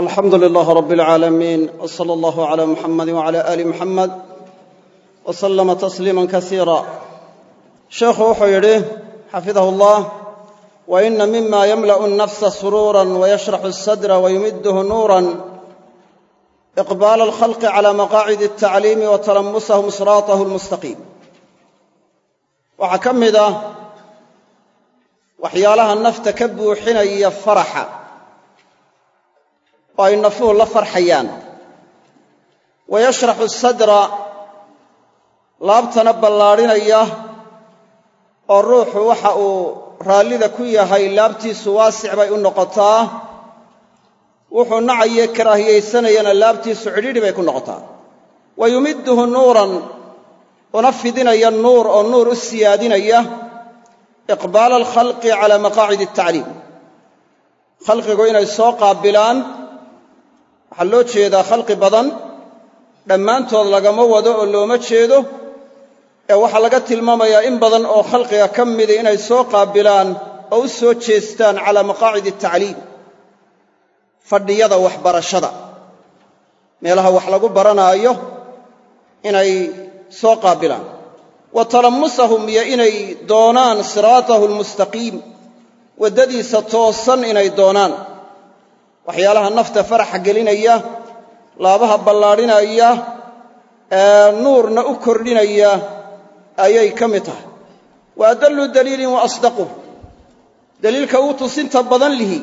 alxamdu lilaah rab alcaalamiin w sala allahu cala muxamadi wcala aali muxamed w sallama tasliima kasiira sheekhu wuxuu yidhi xafidahu allah wa ina mima yamla'u nnafsa suruura wayashraxu asadra wayumidhu nuuran. Iqbaala alkhalqi cala maqaacidi altacliimi wa talamusahum siraatahu almustaqiim waxaa ka mid ah waxyaalaha nafta ka buuxinaya faraxa oo ay nafuhu la farxayaan. Wa yashraxu sadra laabtana ballaadhinaya oo ruuxu waxa uu raallida ku yahay laabtiisu waasic bay u noqotaa. Wuxuu nacaye karaahiyaysanayana laabtiisu cidhidhi bay ku noqotaa. Wa yumidduhu nuuran una fidinaya nuur oo nuur u siyaadinaya. Iqbaala alkhalqi cala maqaacidi altacliim khalqigu inay soo qaabilaan waxaa loo jeedaa khalqi badan dhammaantood lagama wado oo looma jeedo ee waxaa laga tilmaamayaa in badan oo khalqiga ka mida inay soo qaabilaan oo u soo jeestaan calaa maqaacidi altacliim fadhiyada waxbarashada. Meelaha wax lagu baranaayo inay soo qaabilaan. Wa talamusahum iyo inay doonaan siraatahu almustaqiim waddadiisa toosan inay doonaan waxyaalaha nafta faraxa gelinaya laabaha ballaadhinaya ee nuurna u kordhinaya ayay ka mid tahay. Wa adallu daliilin wa asdaquh daliilka uu tusinta badan lihi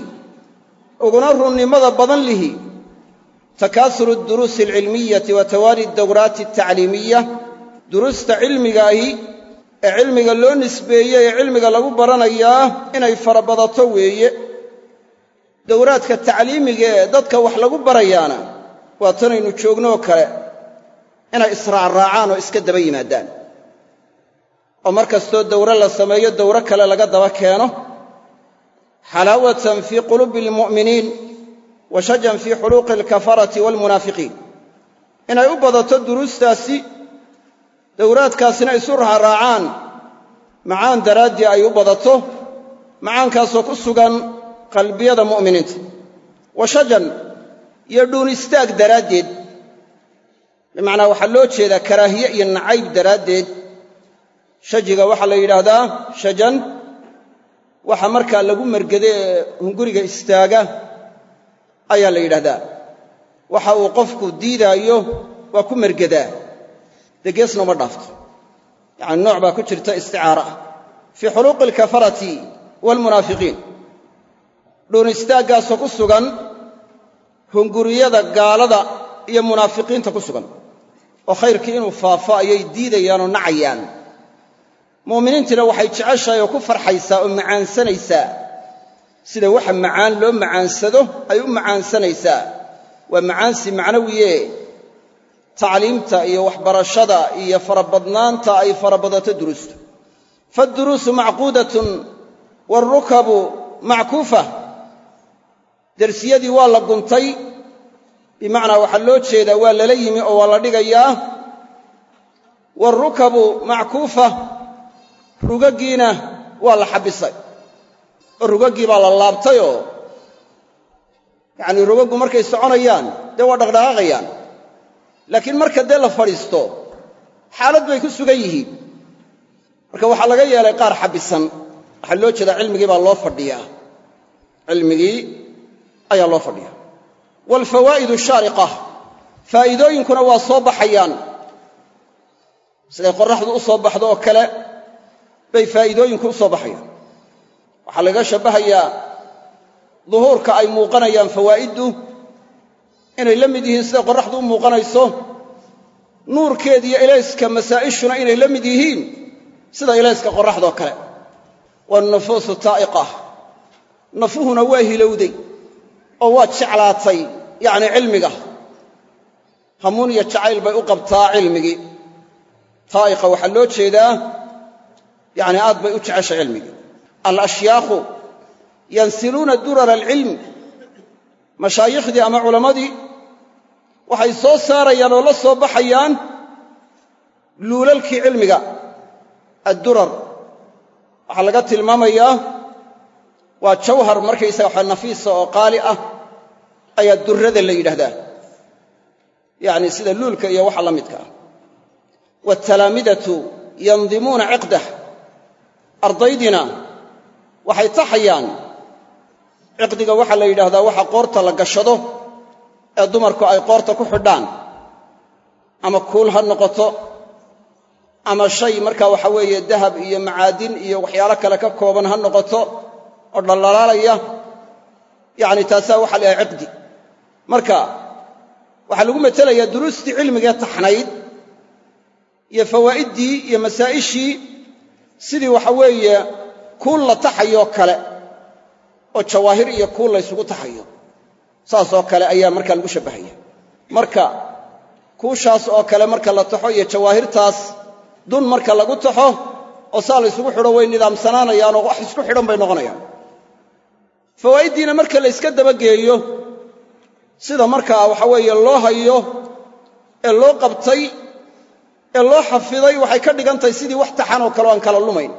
uguna runnimada badan lihi takaasuru duruusi alcilmiyati wa tawaali dawraati altacliimiya duruusta cilmiga ahi ee cilmiga loo nisbeeyey ee cilmiga lagu baranayaa inay farabadato weeye dowraadka tacliimiga ee dadka wax lagu barayaana waa tanaynu joognooo kale inay israacraacaan oo iska daba yimaadaan. Oo mar kastoo dowro la sameeyo dowro kale laga daba keeno. Xalaawatan fii quluubi almu'miniin wa shajan fii xuluuqi alkafarati waalmunaafiqiin. Inay u badato duruustaasi dowraadkaasina isu raacraacaan macaan daraaddii ay u badato macaankaasoo ku sugan qalbiyada mu'miniinta. Wa shajan iyo dhuun istaag daraaddeed. Bimacnaa waxaa loo jeedaa karaahiye iyo nacayb daraaddeed. Shajiga waxaa la yidhaahdaa shajan waxa markaa lagu mergede ee hunguriga istaaga ayaa la yidhahdaa waxa uu qofku diidaayo waa ku mergedaa dee geesna uma dhaafto. Yacani nooc baa ku jirta isticaara. Fii xuluuqi alkafarati waalmunaafiqiin dhuun istaaggaasoo ku sugan hunguriyada gaalada iyo munaafiqiinta ku sugan. Oo khayrkii inuu faafo ayay diidayaan oo nacayaan. Mu'miniintiina waxay jeceshahay oo ku farxaysaa oo macaansanaysaa. Sida waxa macaan loo macaansado ay u macaansanaysaa. Waa macaansi macnawiye. Tacliimta iyo waxbarashada iyo farabadnaanta ay farabadato duruusta faadduruusu macquudatun waarukabu mackuufa dersiyadii waa la guntay. Bimacnaa waxaa loo jeedaa waa lala yimi oo waa la dhigayaa. Waarukabu mackuufa rugaggiina waa la xabbisay oo rugaggii baa la laabtayoo yacanii rugaggu markay soconayaan dee waa dhaqdhaqaaqayaan. Laakiin marka dee la fadhiisto xaalad bay ku sugan yihiin. Marka waxaa laga yeelay qaar xabbisan waxaa loo jeedaa cilmigii baa loo fadhiyaa. Cilmigii ayaa loo fadhiya. Waalfawaa'idu shaariqa faa'iidooyinkuna waa soo baxayaan. Siday qorraxdu u soo baxdo oo kale bay faa'iidooyinku u soo baxayaan. Waxaa laga shabbahayaa duhuurka ay muuqanayaan fawaa'iddu inay la mid yihiin siday qorraxdu u muuqanayso nuurkeediyo ilayska masaa'ishuna inay la mid yihiin sida ilayska qorraxdoo kale. Waanufuusu taa'iqa nafuhuna waa hilowday oo waa jeclaatay yacnii cilmiga. Hamuun iyo jacayl bay u qabtaa cilmigii. Taa'iqa waxaa loo jeedaa yacnii aad bay u jeceshay cilmigii. Alashyaakhu yansiluuna durara alcilm. Mashaayikhdii ama culammadii waxay soo saarayaan oo la soo baxayaan luulalkii cilmiga addurar. Waxaa laga tilmaamayaa waa jawhar markaysaga waxa nafiisa oo qaali ah ayaa durrada la yidhaahdaa. Yacni sida luulka iyo waxa la midka ah. Yandimuuna ciqdah. Ardaydina waxay taxayaan. Ciqdiga waxaa la yidhaahdaa waxa qoorta la gashado ee dumarku ay qoorta ku xidhaan. Ama kuul ha noqoto ama shay markaa waxa weeye dahab iyo macaadin iyo waxyaalo kale ka kooban ha noqoto oo dhaldhalaalaya yacni taasaa waxa la yidhaha ciqdi marka waxaa lagu metelayaa duruustii cilmigee taxnayd iyo fawaa'iddii iyo masaa'ishii sidii waxa weeye kuul la taxayoo kale oo jawaahir iyo kuul laysugu taxayo. Saasoo kale ayaa markaa lagu shabbahaya. Marka kuushaas oo kale marka la taxo iyo jawaahirtaas dun marka lagu taxo oo saa laysugu xidho way nidaamsanaanayaanoo wax isku xidhan bay noqonayaan. Fawaa'iddiina marka la yska dabageeyo sida markaa waxa weeye loo hayo ee loo qabtay ee loo xafiday waxay ka dhigan tahay sidii wax taxan oo kale o aan kala lumayn.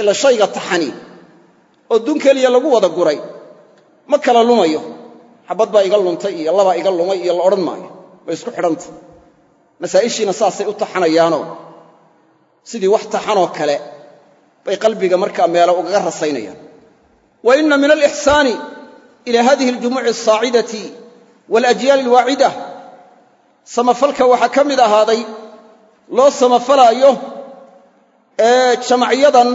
Ila shayga taxani oo dun keliya lagu wada guray. Ma kala lumayo. Xabad baa iga luntay iyo labaa iga lumay iyo la odhan maayo. Way isku xidhantay masaa'ishiina saasay u taxanayaanoo sidii wax taxanoo kale bay qalbiga markaa meelo ugaga rasaynayaan. Wa inna min alixsaani ila hadihi aljumuuci alsaacidati walajyaali alwaacida samafalka waxaa ka mid ahaaday loo samafalaayo ee jamacyadan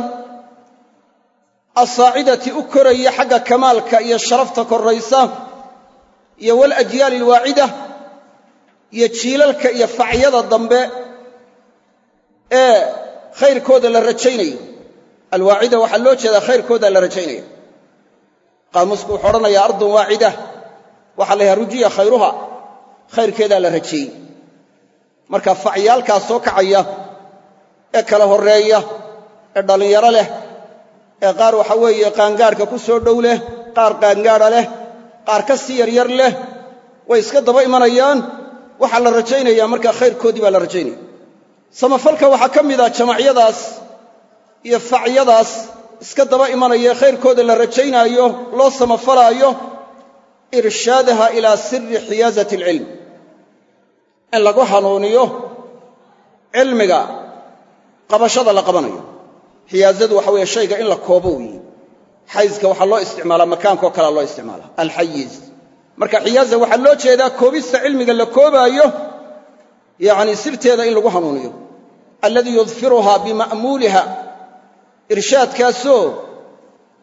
asaacidati u koraya xagga kamaalka iyo sharafta korraysa iyo walajyaali alwaacida iyo jiilalka iyo facyada dambe ee khayrkooda la rajaynayo alwaacida waxaa loo jeedaa khayrkooda la rajaynaya qaamuusku wuxuu odhanayaa ardun waacida waxaa la yahaa rujiya khayruha khayrkeedaa la rajeeyey marka facyaalkaas soo kacaya ee kala horreeya ee dhallinyaro leh ee qaar waxa weeye qaangaadhka ku soo dhow leh qaar qaangaadha leh qaar ka sii yaryar leh way iska daba imanayaan waxaa la rajaynayaa markaa khayrkoodii baa la rajaynaya. Samafalka waxaa ka mid ah jamacyadaas iyo facyadaas iska daba imanaya khayrkooda la rajaynaayo loo samafalaayo irshaadaha ilaa siri xiyaazati alcilm. In lagu hanuuniyo cilmiga qabashada la qabanayo. Xiyaazadu waxa weeye shayga in la koobo weeye xayizka waxaa loo isticmaalaa makaankao kalea loo isticmaalaa alxayiz. Marka xiyaaza waxaa loo jeedaa koobista cilmiga la koobaayo yacni sirteeda in lagu hanuuniyo. Alladii yudfiruhaa bima'muuliha irshaadkaasoo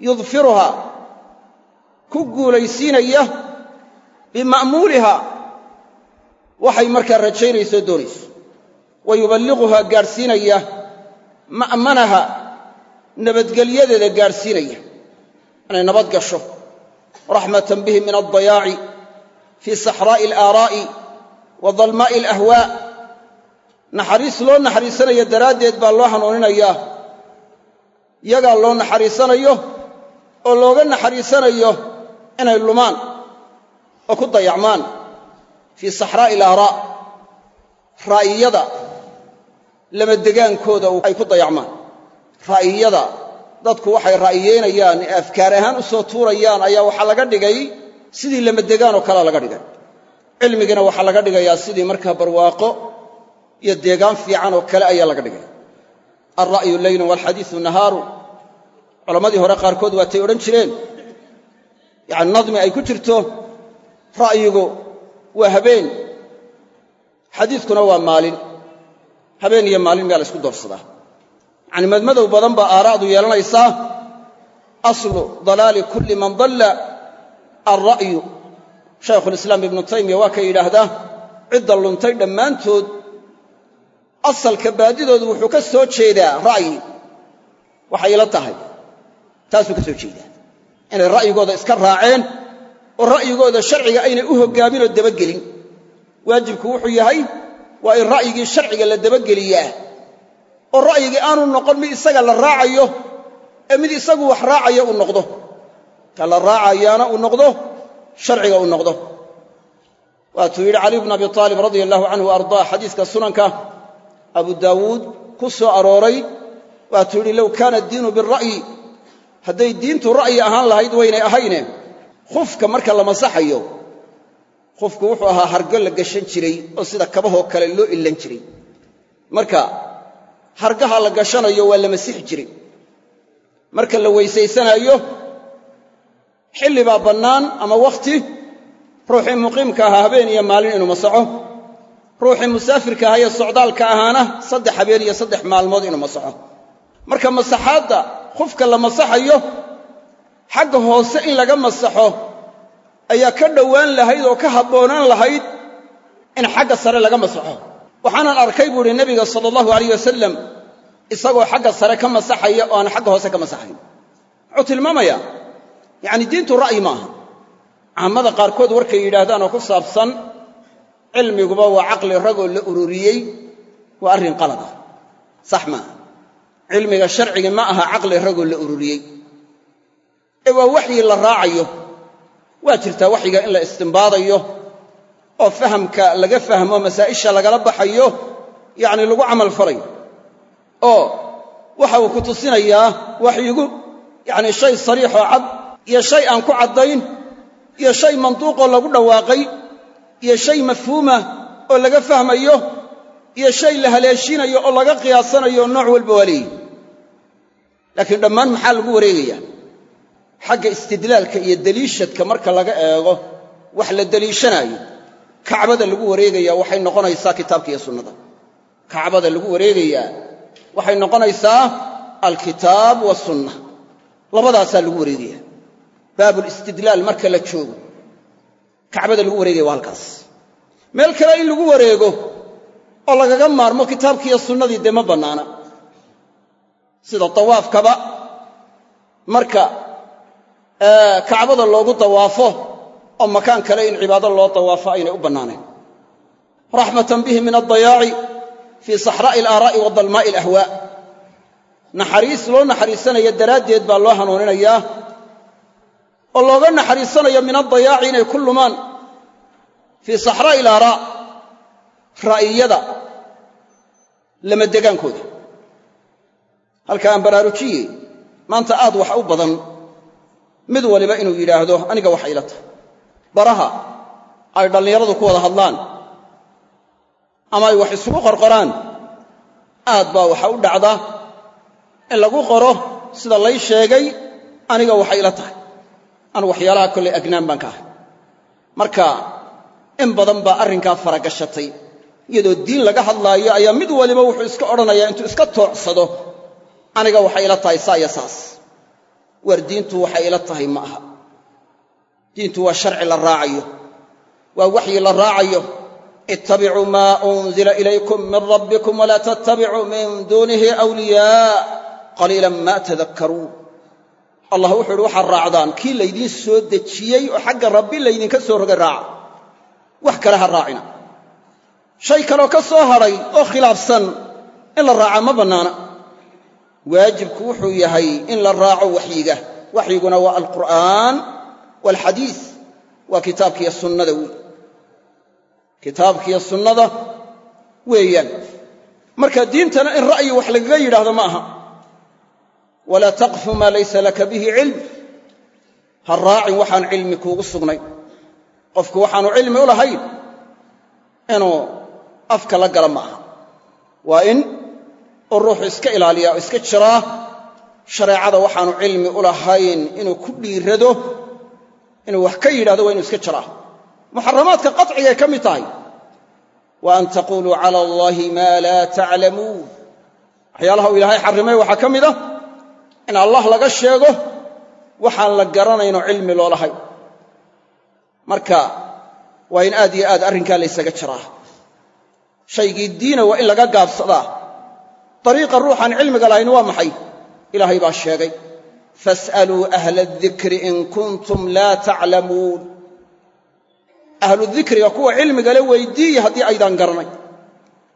yudfiruhaa ku guulaysiinaya bima'muuliha waxay markaa rajaynayso doonayso. Wa yuballiquhaa gaadhsiinaya ma'manaha nabadgelyadeeda gaadhsiinaya. Inay nabad gasho. Raxmatan bihi min aldayaaci fii saxraa'i alaaraa'i wa dalmaa'i alahwaa. Naxariis loo naxariisanayo daraaddeed baa loo hanuuninayaa yagaa loo naxariisanayo oo looga naxariisanayo inay lumaan oo ku dayacmaan fii saxraa'i alaaraa' raa'iyada lamadegaankooda ay ku dayacmaan. Raa'iyada dadku waxay ra'yiyeynayaan ee afkaar ahaan u soo tuurayaan ayaa waxaa laga dhigay sidii lamadegaanoo kalea laga dhigay. Cilmigina waxaa laga dhigayaa sidii markaa barwaaqo iyo deegaan fiican oo kale ayaa laga dhigay. Alra'yu leylun waalxadiisu nahaaru culammadii hore qaarkood waatay odhan jireen yacani nadmi ay ku jirto ra'yigu waa habeen xadiiskuna waa maalin habeen iyo maalin miyaa la isku doorsadaa. Yacani madmadow badan baa aaraa'du yeelanaysaa aslu dalaali kulli man dalla alra'yu shaykhulislaam ibnu taymiya waa ka yidhaahdaa cidda luntay dhammaantood asalka baadidoodu wuxuu ka soo jeedaa ra'yi. Waxay ila tahay taasuu ka soo jeedaa. Inay ra'yigooda iska raaceen oo ra'yigooda sharciga aynay u hoggaaminoo dabagelin. Waajibku wuxuu yahay waa in ra'yigii sharciga la dabageliyaa oo ra'yigii aanu noqon mid isaga la raacayo ee mid isagu wax raacaya uu noqdo. Ka la raacayaana uu noqdo sharciga uu noqdo. Waatuu yidhi caliy bnu abi aalib radia allahu canhu ardaa xadiiska sunanka abu daawuud ku soo arooray waatuu yidhi low kaana addiinu bira'yi hadday diintu ra'yi ahaan lahayd waynay ahayne khufka marka la masaxayo khufku wuxuu ahaa hargo la gashan jiray oo sida kabahoo kale loo illan jiray. Marka hargaha la gashanayo waa la masixi jiray. Marka la weysaysanaayo xilli baa bannaan ama wakhti ruuxii muqiimka ahaa habeen iyo maalin inuu masaxo. Ruuxii musaafirka ahaa ee socdaalka ahaana saddex habeen iyo saddex maalmood inuu masaxo. Marka masaxaadda khufka la masaxayo xagga hoose in laga masaxo ayaa ka dhowaan lahayd oo ka habboonaan lahayd in xagga sare laga masaxo. Waxaanan arkay buu idhi nebiga sala allahu alayh wasalam isagoo xagga sare ka masaxaya oo aan xagga hoose ka masaxayn. Wuxuu tilmaamayaa yacni diintu ra'yi maaha caamada qaarkood warkay yidhaahdaan oo ku saabsan cilmiguba waa caqli ragoo la ururiyey waa arrin qalad ah. Sax maaha cilmiga sharcigi ma aha caqli ragoo la ururiyey. Ee waa waxyi la raacayo. Waa jirtaa waxyiga in la istimbaadayo oo fahamka laga fahmo masaa'isha lagala baxayo yacni lagu camal falayo. Oo waxa uu ku tusinayaa waxyigu yacni shay sariixoo cad iyo shay aan ku caddayn iyo shay manduuqoo lagu dhawaaqay iyo shay mafhuuma oo laga fahmayo iyo shay la haleeshiinayo oo laga qiyaasanayo nooc walba waa leeyihi laakiin dhammaan maxaa lagu wareegayaa? Xagga istidlaalka iyo deliishadka marka laga eego wax la deliishanaayo kacbada lagu wareegayaa waxay noqonaysaa kitaabka iyo sunnada. Kacbada lagu wareegayaa waxay noqonaysaa alkitaab wasunna labadaasaa lagu wareegaya baabulistidlaal marka la joogo kacbada lagu wareegaya waa halkaas. Meel kale in lagu wareego oo lagaga maarmo kitaabkiiyo sunnadii dee ma bannaana sida dawaafkaba marka kacbada loogu dawaafo oo makaan kale in cibaado loo dawaafo aynay u bannaanayn raxmatan bihi min addayaaci fii saxraa'i alaaraa'i wa dalmaa'i alahwaa. Naxariis loo naxariisanayo daraaddeed baa loo hanuuninayaa oo looga naxariisanayo min addayaaci inay ku lumaan fii saxraa'i alaaraa ra'iyada lama degaankooda halka aan baraarujiyey maanta aad wax u badan. Mid waliba inuu yidhaahdo aniga waxa ila tahay. Baraha ay dhallinyaradu ku wada hadlaan. Ama ay wax isugu qorqoraan. Aad baa waxa u dhacda in lagu qoro sida lay sheegay aniga waxa ila tahay. Anu waxyaalaha kollay agnaan baan ka ahay. Marka in badan baa arrinkaa faragashatay. Iyadoo diin laga hadlaayo ayaa mid waliba wuxuu iska odhanayaa intuu iska toocsado aniga waxay ila tahay saa iyo saas. War diintu waxay ila tahay ma aha. Diintu waa sharci la raacayo. Waa waxyi la raacayo. Ittabicuu maa unzila ilaykum min rabbikum walaa tattabicuu min duunihi awliyaa qaliilan ma tadakkaruun allah wuxuu uhi waxaad raacdaan? Kii laydiin soo dejiyey oo xagga rabbi laydinka soo rogay raaca wax kale ha raacina. Shay kaloo ka soo hadhay oo khilaafsan in la raaca ma bannaana waajibku wuxuu yahay in la raaco waxyiga. Waxyiguna waa alqur'aan waalxadiis waa kitaabkiiyo sunnada wey kitaabkiiyo sunnada weeyaan. Marka diintana in ra'yi wax lagaga yidhaahdo ma aha. Walaa taqfu maa laysa laka bihi cilm. Ha raacin waxaan cilmi kuugu sugnayn qofku waxaanu cilmi u lahayn inuu afka la gala ma aha. Waa in uu ruuxu iska ilaaliyaa oo iska jiraa shareecada waxaanu cilmi u lahayn inuu ku dhiirado inuu wax ka yidhahdo waa inuu iska jiraa muxaramaadka qacigay ka mid tahay wa an taquluu cala allaahi maa laa taclamuun waxyaalaha uu ilaahay xarrimay waxaa ka mid ah in allah laga sheego waxaan la garanaynoo cilmi loolahay marka waa in aad iyo aad arrinkaa laysaga jiraa. Shaygii diina waa in laga gaabsadaa dariiqa ruuxaan cilmiga lahayn waa maxay ilaahay baa sheegay fas'aluu ahla adikri in kuntum laa taclamuun ahlu dikriga kuwa cilmigale weyddiiya haddii aydaan garanay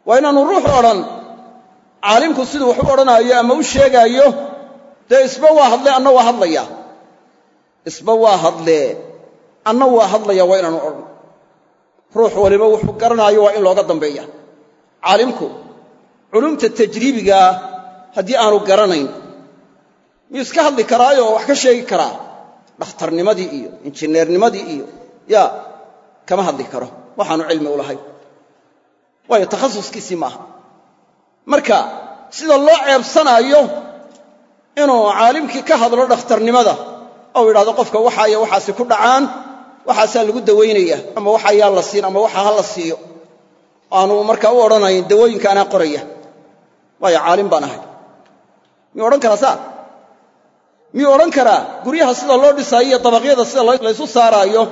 waa inaannu ruuxu odhan caalimku siduu wax u odhanaayo ama u sheegaayo dee isba waa hadlee anna waa hadlayaa isba waa hadlee anna waa hadlaya waa inaanu odhan ruux waliba wuxuu garanaayo waa in looga dambeeya caalimku culumta tajriibigaa haddii aanu garanayn miyuu iska hadli karaayoo wax ka sheegi karaa? Dhakhtarnimadii iyo injineernimadii iyo ya kama hadli karo. Waxaanu cilmi u lahayn. Waayo takhasuskiisii maaha. Marka sida loo ceebsanaayo inuu caalimkii ka hadlo dhakhtarnimada ou yidhahdo qofka waxa iyo waxaasi ku dhacaan waxaasaa lagu dawaynaya ama waxa yaa la siin ama waxa ha la siiyo. Aanu markaa u odhanayn dawooyinka anaa qoraya waayo caalim baan ahay. Miyuu odhan karaa saa? Miyuu odhan karaa guryaha sida loo dhisaayo iyo dabaqyada sida laysu saaraayo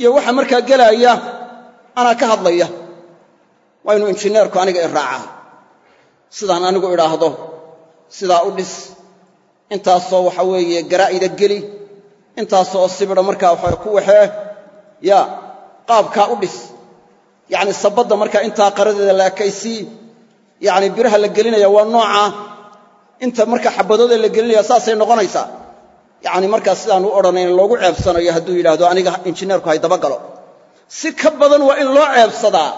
iyo waxa markaa gelaaya anaa ka hadlaya? Waa inuu injineerku aniga i raacaa. Sidaan anigu idhaahdo sidaa u dhis. Intaasoo waxa weeye garaa'ida geli. Intaasoo sibidha markaa waxa ku waxee. Ya qaabkaa u dhis. Yacni sabadda markaa intaa qaradeeda la ekaysii yacni biraha la gelinaya waa noocaa inta markaa xabadooda la gelinaya saasay noqonaysaa yacni markaa sidaan u odhanayn loogu ceebsanayo hadduu yidhaahdo aniga injineerku hay dabagalo. Si ka badan waa in loo ceebsadaa.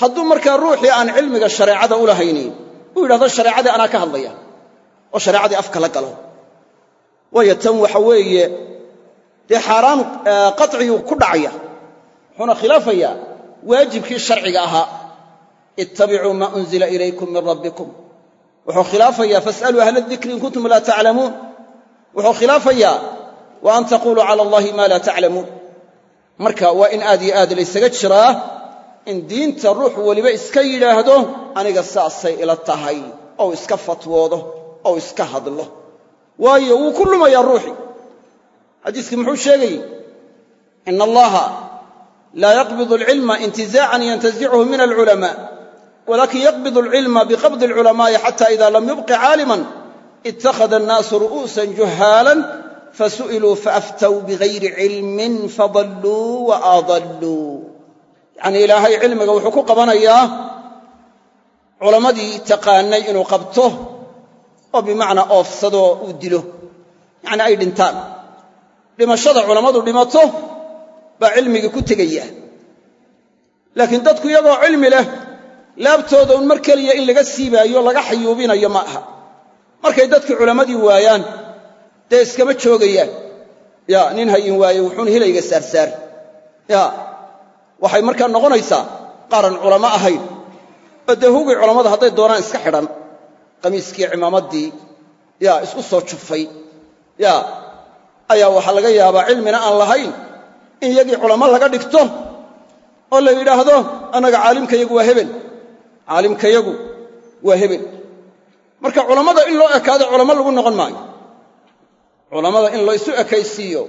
Hadduu markaa ruuxii aan cilmiga shareecada u lahaynin uu yidhahdo shareecadii anaa ka hadlaya oo shareecadii afka la galo. Waayo tan waxa weeye dee xaaraan qatciguu ku dhacaya wuxuuna khilaafayaa waajibkii sharciga ahaa ittabicuu maa unzila ilaykum min rabbikum. Wuxuu khilaafayaa fas'aluu ahla dikri in kuntum laa taclamuun wuxuu khilaafayaa wa an taquluu cala allahi maa laa taclamuun marka waa in aad iyo aad laysaga jiraa in diinta ruux weliba iska yidhaahdo aniga saasay ila tahay ou iska fatwoodo ou iska hadlo. Waayo wuu ku lumayaa ruuxii xadiiskii muxuu sheegayey ina allaha laa yaqbidu alcilma intizaacan yantazichu min alculamaa walakin yaqbidu alcilma biqabdi alculamaa'i xata ida lam yubqi caaliman ittakhada annaasu ru'uusan juhaalan fasu'iluu faaftaw bigayri cilmin fadalluu wa adalluu yacnii ilaahay cilmiga wuxuu ku qabanayaa culammadii taqaanay inuu qabto oo bimacnaa oofsadoo uu dilo yacni ay dhintaan dhimashada culammadu dhimato baa cilmigii ku tegaya laakiin dadku iyagoo cilmi laabtooda un mar keliya in laga siibaayo laga xayuubinayo ma aha. Markay dadkii culammadii waayaan dee iskama joogayaan. Ya nin hayin waaye wuxuun hilayga saarsaar. Ya waxay markaa noqonaysaa qaaran culamo ahayn. Oo dee hugii culammada hadday doonaan iska xidhan qamiiskii cimaamaddii ya isku soo jufay. Ya ayaa waxaa laga yaabaa cilmina aan lahayn in iyagii culamo laga dhigto oo la yidhaahdo annaga caalimkayagu waa hebel caalimkayagu waa hebel. Marka culammada in loo ekaado culamo lagu noqon maayo. Culammada in laysu ekaysiiyo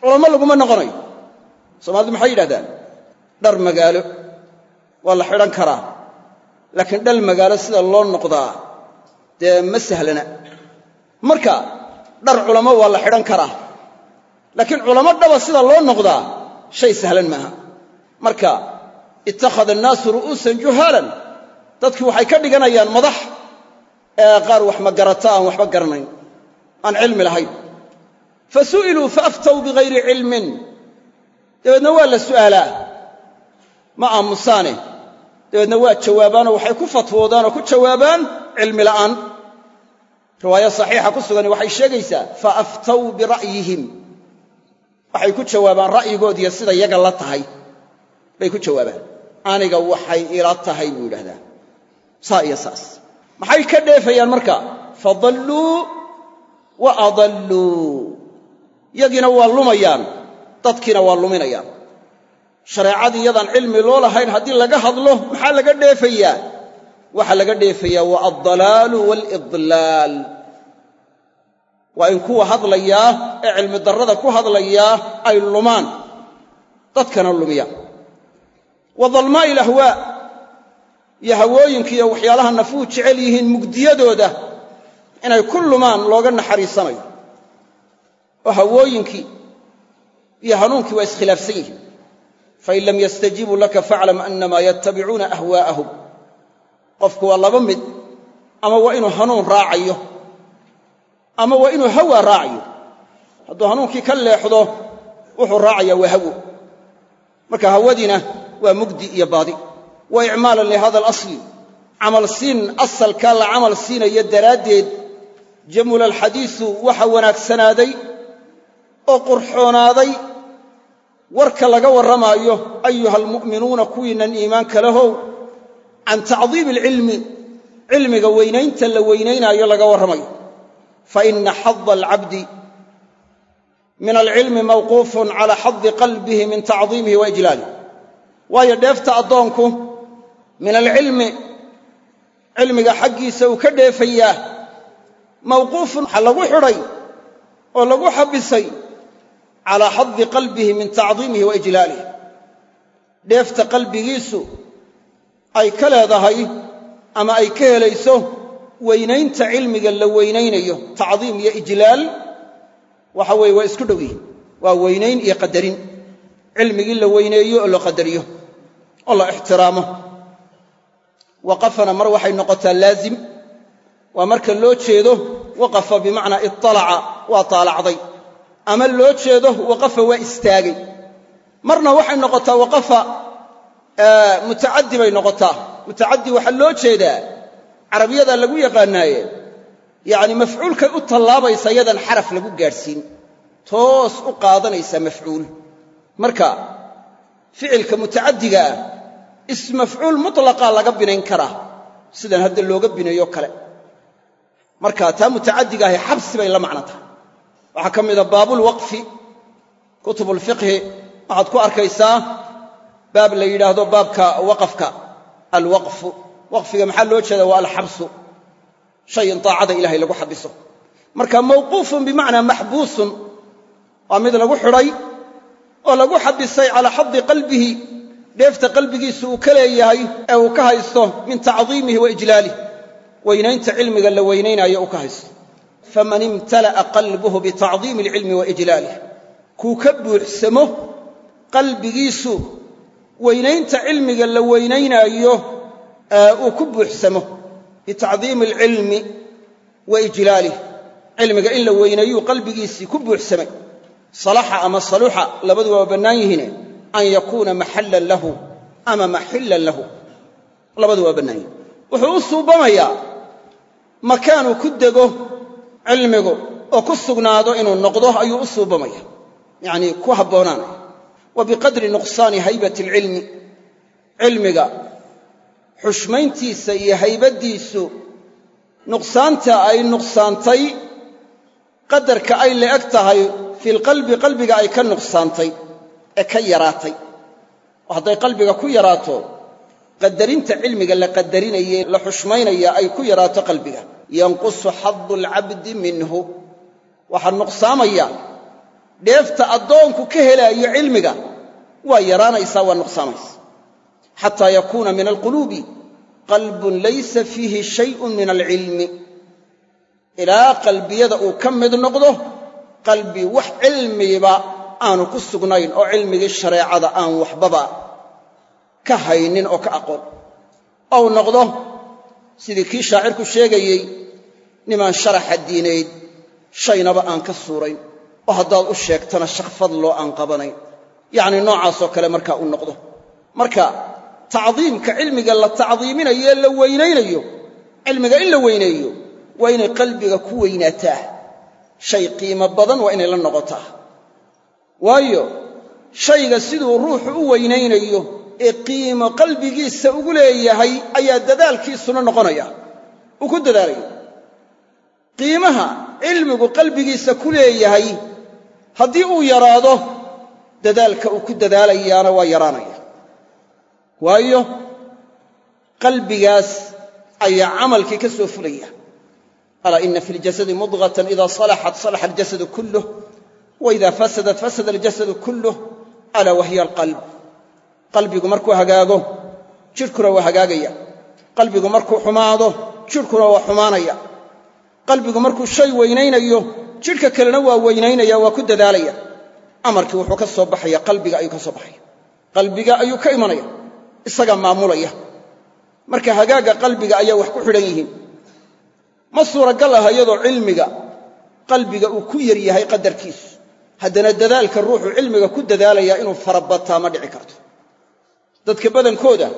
culamo laguma noqonayo. Soomaalidu maxay yidhahdaan? Dhar magaalo waa la xidhan karaa. Laakiin dhal magaalo sida loo noqdaa dee ma sahlana. Marka dhar culamo waa la xidhan karaa. Laakiin culamo dhaba sida loo noqdaa shay sahlan maaha. Marka ittakhada annaasu ru'uusan juhaalan. Dadkii waxay ka dhiganayaan madax. Ee qaar wax magarata aan waxba garanayn. Aan cilmi lahayn. Fa su'iluu faaftaw bigayri cilmin. Dabeedna waa la su'aalaa. Ma aamusaane. Dabeedna waa jawaabaanoo waxay ku fatwoodaan oo ku jawaabaan cilmi la'aan. Riwaayo saxiixa ku sugani waxay sheegaysaa fa bira'yihim. Waxay ku jawaabaan ra'yigoodiiyo sida yaga la tahay. Bay ku jawaabaan aniga waxay ila tahay buu yidhahdaa. Saa iyo saas. Maxay ka dheefayaan marka? Fadalluu wa adalluu. Yagiina waa lumayaan. Dadkiina waa luminayaan. Shareecadii yadaan cilmi loo lahayn haddii laga hadlo maxaa laga dheefayaa? Waxaa laga dheefayaa wa aldalaalu waalidlaal waa in kuwa hadlayaa ee cilmi darrada ku hadlayaa ay lumaan. Dadkana lumiyaan wa dalmaa'i ilahwaa iyo hawooyinkiiyo waxyaalaha nafuhu jecel yihiin mugdiyadooda inay ku lumaan looga naxariisanayo. Oo hawooyinkii iyo hanuunkii waa iskhilaafsan yihiin. Fain lam yastajiibuu laka faclam annamaa yattabicuuna ahwaa'ahum. Qofku waa laba mid ama waa inuu hanuun raacayo ama waa inuu hawa raacayo. Hadduu hanuunkii ka leexdo wuxuu raacayaa waa hawo. Marka hawadiina waa mugdi iyo baadi. Wa icmaalan lihada alasli camal siin asalkaa la camal siinayo daraaddeed jamula alxadiisu waxa wanaagsanaaday oo qurxoonaaday warka laga warramaayo ayuha almu'minuuna kuwiinan iimaanka lahow can tacdiimi alcilmi cilmiga weynaynta la weynaynaayo laga warramayo. Fa ina xada alcabdi min alcilmi mawquufun cala xadi qalbihi min tacdiimihi wa ijlaalih waayo dheefta addoonku min alcilmi cilmiga xaggiisa uu ka dheefayaa mawquufun waxaa lagu xidhay oo lagu xabisay calaa xadi qalbihi min tacdiimihi wa ijlaalih dheefta qalbigiisu ay ka leedahay ama ay ka helayso weynaynta cilmiga la weynaynayo tacdiim iyo ijlaal waxa weeye waa isku dhow yihiin waa weynayn iyo qadarin. Cilmigii la weyneeyo oo la qadariyo oo la ixtiraamo. Waqafana mar waxay noqotaa laazim. Waa marka loo jeedo waqafa bimacnaa iطalaca waa taalacday. Ama loo jeedo waqafa waa istaagay. Marna waxay noqotaa waqafa mutacaddi bay noqotaa. Mutacaddi waxaa loo jeedaa carabiyada lagu yaqaanaaye. Yacni mafcuulkay u tallaabaysa yadan xaraf lagu gaadhsiin. Toos u qaadanaysa mafcuul. Marka ficilka mutacaddiga ah ismafcuul mutlaqaa laga binayn karaa sidan hadda looga bineeyo kale. Marka taa mutacaddiga ahi xabsi bay la macno tahay waxaa ka mida baabulwaqfi kutubulfiqhi waxaad ku arkaysaa baab la yidhaahdo baabka waqafka alwaqfu. Waqfiga maxaa loo jeeda waa alxabsu. Shay in taacada lagu xabiso. Marka mawquufun bimacnaa maxbuusun waa mid lagu xidhay oo lagu xabisay calaa xadi qalbihi dheefta qalbigiisu uu ka leeyahay ee uu ka haysto min tacdiimihi wa weynaynta cilmiga la weynaynaayo uu ka haysto. Faman imtala'a qalbuhu bitacdiimi alcilmi wa ijlaalih kuu ka buuxsamo qalbigiisu weynaynta cilmiga la weynaynaayo uu ku buuxsamo bitacdiimi alcilmi wa cilmiga in la weyneeyuu qalbigiisii ku buuxsamay. Salaxa ama saluxa labadu waa bannaan yihiine an yakuuna maxallan lahu ama maxillan lahu. Labadu waa bannaan yihiin wuxuu u suubamayaa makaanuu ku dego cilmigu oo ku sugnaado inuu noqdo ayuu u suubamaya. Yacnii ku habboonaanaya wa biqadri nuqsaani haybati alcilmi. Cilmiga xushmayntiisa iyo haybaddiisu nuqsaanta ay nuqsaantay qadarka ay la-eg tahay fi lqalbi qalbiga ay ka nuqsaantay ee ka yaraatay. Oo hadday qalbiga ku yaraato qadarinta cilmiga la qadarinaye la xushmaynaya ay ku yaraato qalbiga. Yanqusu xadu alcabdi minhu. Waxaa nuqsaamaya dheefta addoonku ka helaayo cilmiga waa yaraanaysaa waa nuqsaamaysa xataa yakuuna min alquluubi qalbun laysa fiihi shayun min alcilmi. Ilaa qalbiyada uu ka mid noqdo qalbi wax cilmiba aanu ku sugnayn oo cilmigii shareecada aan waxbaba ka haynin oo ka aqoon. Ou noqdo sidii kii shaacirku sheegayey nimaan sharaxa diinayd shaynaba aan ka suurayn. Oo haddaad u sheegtana shakfad loo aan qabanayn. Yacnii noocaasoo kale markaa u noqdo. Marka tacdiimka cilmiga la tacdiiminayo ee la weynaynayo cilmiga in la weyneeyo waa inay qalbiga ku weynaataa. Shay qiimo badan waa inay la noqotaa waayo shayga siduu ruuxu u weynaynayo ee qiimo qalbigiisa ugu leeyahay ayaa dadaalkiisuna noqonaya. Uu ku dadaalaya qiimaha cilmigu qalbigiisa ku leeyahay haddii uu yaraado dadaalka uu ku dadaalayaana waa yaraanaya. Waayo qalbigaas ayaa camalkii ka soo fulaya. Alaa ina fi ljasadi mudqatan ida salaxat salaxa aljasadu kulluh wa ida fasadat fasada aljasadu kulluh alaa wahiya alqalb qalbigu markuu hagaago jidhkuna waa hagaagaya qalbigu markuu xumaado jidhkuna waa xumaanaya qalbigu markuu shay weynaynayo jidhka kalena waa weynaynaya waa ku dadaalaya amarkii wuxuu ka soo baxaya qalbiga ayuu ka soo baxaya qalbiga ayuu ka imanaya isagaa maamulaya marka hagaagga qalbiga ayaa wax ku xidhan ma suuragal iyadoo cilmiga qalbiga uu ku yar yahay qadarkiisu haddana dadaalka ruuxu cilmiga ku dadaalaya inuu farabataa ma dhici karto. Dadka badankooda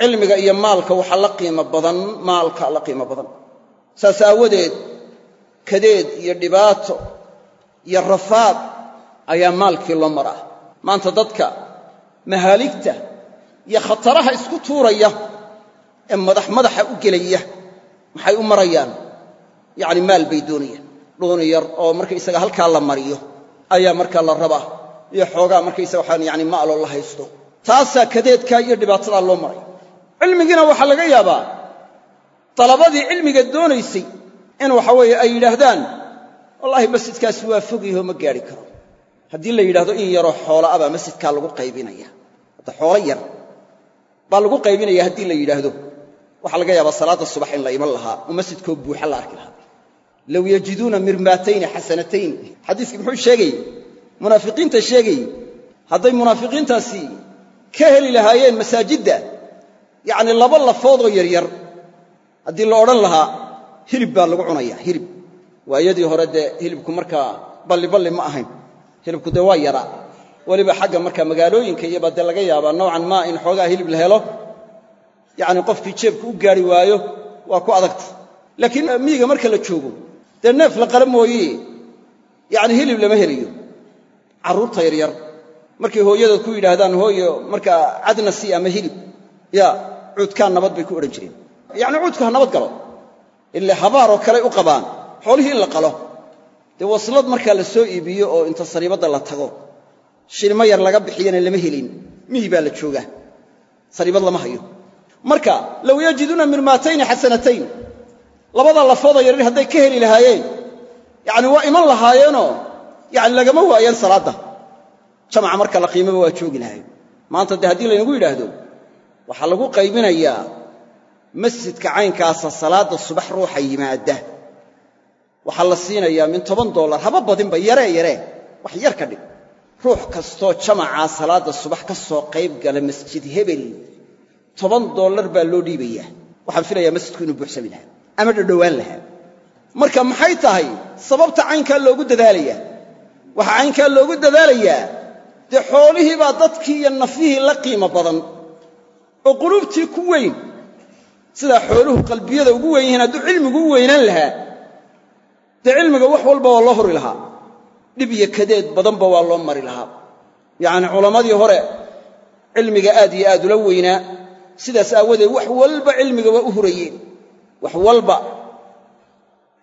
cilmiga iyo maalka waxaa la qiimo badan maalka la qiimo badan. Saas aawadeed kadeed iyo dhibaato iyo rafaad ayaa maalkii loo maraa. Maanta dadka mahaaligta iyo khataraha isku tuuraya ee madax madaxa u gelaya maxay u marayaan? Yacni maal bay doonayaan dhuuni yar oo markaysaga halkaa la mariyo ayaa markaa la rabaa. Iyo xoogaa markaysaga waxaan yani maaloo la haysto. Taasaa kadeedkaa iyo dhibaatadaa loo maray. Cilmigiina waxaa laga yaabaa dalabadii cilmiga doonaysay in waxa weeye ay yidhaahdaan wallaahi masjidkaasi waa fogyaho ma gaadhi karo. Haddii la yidhahdo in yaroo xoola abaa masjidkaa lagu qaybinaya hadda xoolo yar baa lagu qaybinaya haddii la yidhaahdo. Waxaa laga yaabaa salaadda subax in la iman lahaa oo masjidkoo buuxa la arki lahaa low yajiduuna mirmaatayni xasanatayn. Xadiiskii muxuu sheegayey munaafiqiinta sheegayey hadday munaafiqiintaasi ka heli lahaayeen masaajidda yacni laba lafoodoo yaryar haddii la odhan lahaa hilib baa lagu cunaya hilib. Waayadii hore dee hilibku markaa balliballi ma ahayn hilibku dee waa yaraa. Weliba xagga markaa magaalooyinka iyobaa dee laga yaabaa nowcan maa in xoogaa hilib la helo. Yacni qofkii jeebku u gaari waayo waa ku adagta. Laakiin miyiga marka la dee neef la qala mooye yacni hilib lama helayo carruurta yaryar. Markay hooyadood ku yidhaahdaan hooyo markaa cadna sii ama hilib. Ya cuudkaa nabad bay ku odhan jireen. Yacni cuudku ha nabad galo. Ile habaaroo kaley u qabaan. Xoolihii in la qalo. Dee waslad markaa la soo iibiyo oo inta sariibadda la tago shilmo yar laga bixiyana lama helin miyi baa la joogaa. Sariibad lama hayo. Marka low yajiduuna mirmaatayni xasanatayn labada lafoodoo yaryar hadday ka heli lahaayeen. Yacni waa iman lahaayeenoo yacni lagama waayeen salaadda. Jamaca marka la qiimaba waa joogi lahayn maanta dee haddii laynagu yidhaahdo waxaa lagu qaybinayaa masjidka caynkaasa salaadda subax ruuxa yimaadda waxaa la siinayaa min toban dollar haba badinba yaree yaree. Wax yar ka dhig. Ruux kastoo jamacaa salaadda subax ka soo qayb gala masjid hebel toban dollar baa loo dhiibayaa. Waxaan filayaa masjidku inuu buuxsami lahaa ama dhadhowaan lahaa. Marka maxay tahay? Sababta caynkaa loogu dadaalayaa. Waxaa caynkaa loogu dadaalayaa dee xoolihii baa dadkii iyo nafyihii la qiimo badan. Oo quluubtii ku weyn sidaa xooluhu qalbiyada ugu weyn yihiin hadduu cilmigu u weynaan lahaa dee cilmiga wax walba waa loo hori lahaa. Dhib iyo kadeed badanba waa loo mari lahaa. Yacni culammadii hore cilmiga aad iyo aad ula weynaa. Sidaas aawadeed wax walba cilmiga waa u hurayeen wax walba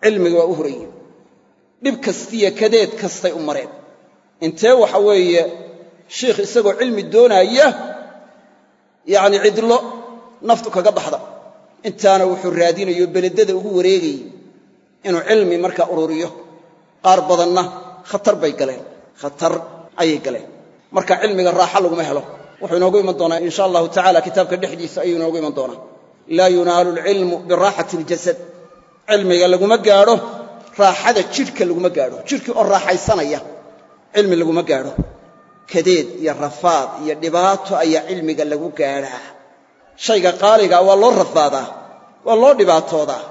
cilmiga waa u hurayeen dhib kastiyo kadeed kastay u mareen. Intee waxa weeye shiikh isagoo cilmi doonaaya yacni cidlo naftu kaga baxda. Intaana wuxuu raadinayo beledada ugu wareegayey inuu cilmi markaa ururiyo. Qaar badanna khatar bay galeen. Khatar ayay galeen. Marka cilmiga raaxa laguma helo. Wuxuu inoogu iman doonaa insha allahu tacala kitaabka dhexdiisa ayuu inoogu iman doonaa laa yunaalu alcilmu biraaxati aljasad cilmiga laguma gaadho raaxada jidhka laguma gaadho. Jidhkii oo raaxaysanaya cilmi laguma gaadho. Kadeed iyo rafaad iyo dhibaato ayaa cilmiga lagu gaadhaa. Shayga qaaligaa waa loo rafaadaa waa loo dhibaatoodaa.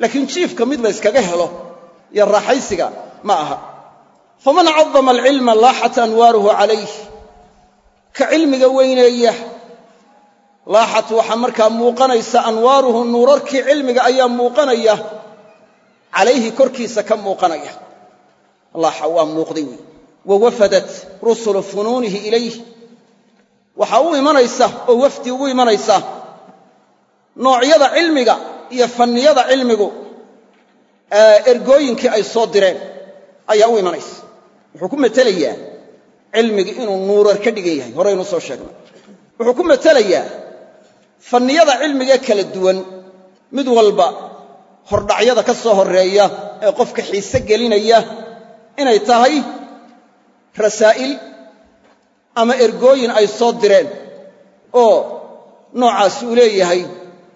Laakiin jiifka mid layskaga helo iyo raaxaysiga ma aha. Faman cadama alcilma laaxat anwaaruhu calayh ka cilmiga weyneeya laaxat waxaa markaa muuqanaysa anwaaruhu nuurarkii cilmiga ayaa muuqanaya calayhi korkiisa ka muuqanaya. Laaxa waa muuqday wey wa wafadat rusulu funuunihi ilayh waxaa u imanaysa oo wafdi ugu imanaysa noocyada cilmiga iyo fanniyada cilmigu ergooyinkii ay soo direen ayaa u imanaysa. Wuxuu ku matelayaa cilmigi inuu nuurar ka dhigan yahay horeynu soo sheegnay. Wuxuu ku matelayaa fanniyada cilmigee kala duwan mid walba hordhacyada ka soo horreeya ee qofka xiise gelinaya inay tahay rasaa'il ama ergooyin ay soo direen oo noocaasi uu leeyahay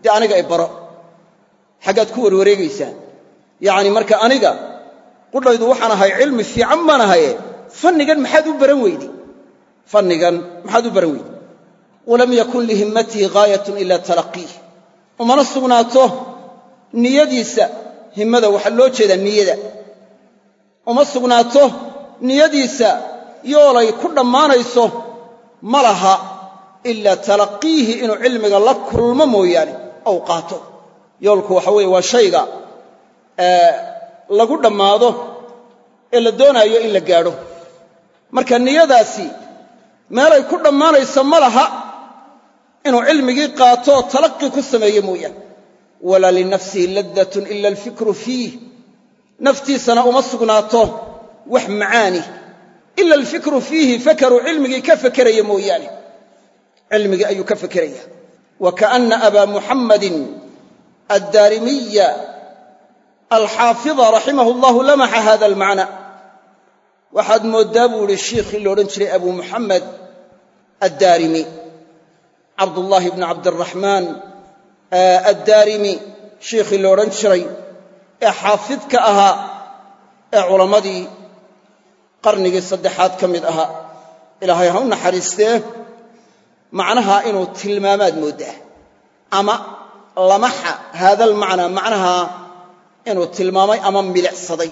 dee aniga i baro. Xaggaad ku warwareegaysaa. Yacni marka aniga qudhaydu waxaan ahay cilmi fiican baan ahaye fannigan maxaad u baran weydi? Fannigan maxaad u baran weydi walam yakun lihimmatii gaayatun ila talaqiih. Umana sugnaato niyadiisa himmada waxaa loo jeedaa niyada. Uma sugnaato niyadiisa yoolay ku dhammaanayso ma laha ilaa talaqiihi inuu cilmiga la kulmo mooyaane ou qaato. Yoolku waxa weeye waa shayga lagu dhammaado ee la doonaayo in la gaadho. Marka niyadaasi meelay ku dhammaanayso ma laha inuu cilmigii qaatoo talaqi ku sameeye mooyaane. Walaa linafsihi laddatun ila alfikru fiih. Naftiisana uma sugnaato wax macaani. Ila alfikru fiihi fakaruu cilmigii ka fekeraya mooyaane. Cilmigii ayuu ka fekeraya wa kaana abaa muxammadin addaarimiya alxaafida raximahu allahu lamaxa hada almacna. Waxaad mooddaa buu ihi shiikhii loodhan jiray abu muxamed addaarimi cabdullaahi bni cabdiraxmaan addaarimi shiikhii la odhan jiray ee xaafidka ahaa ee culammadii qarnigii saddexaad ka mid ahaa. Ilaahay ha u naxariistee macnaha inuu tilmaamaad mooddaa ama lamaxa haada almacnaa macnaha inuu tilmaamay ama milicsaday.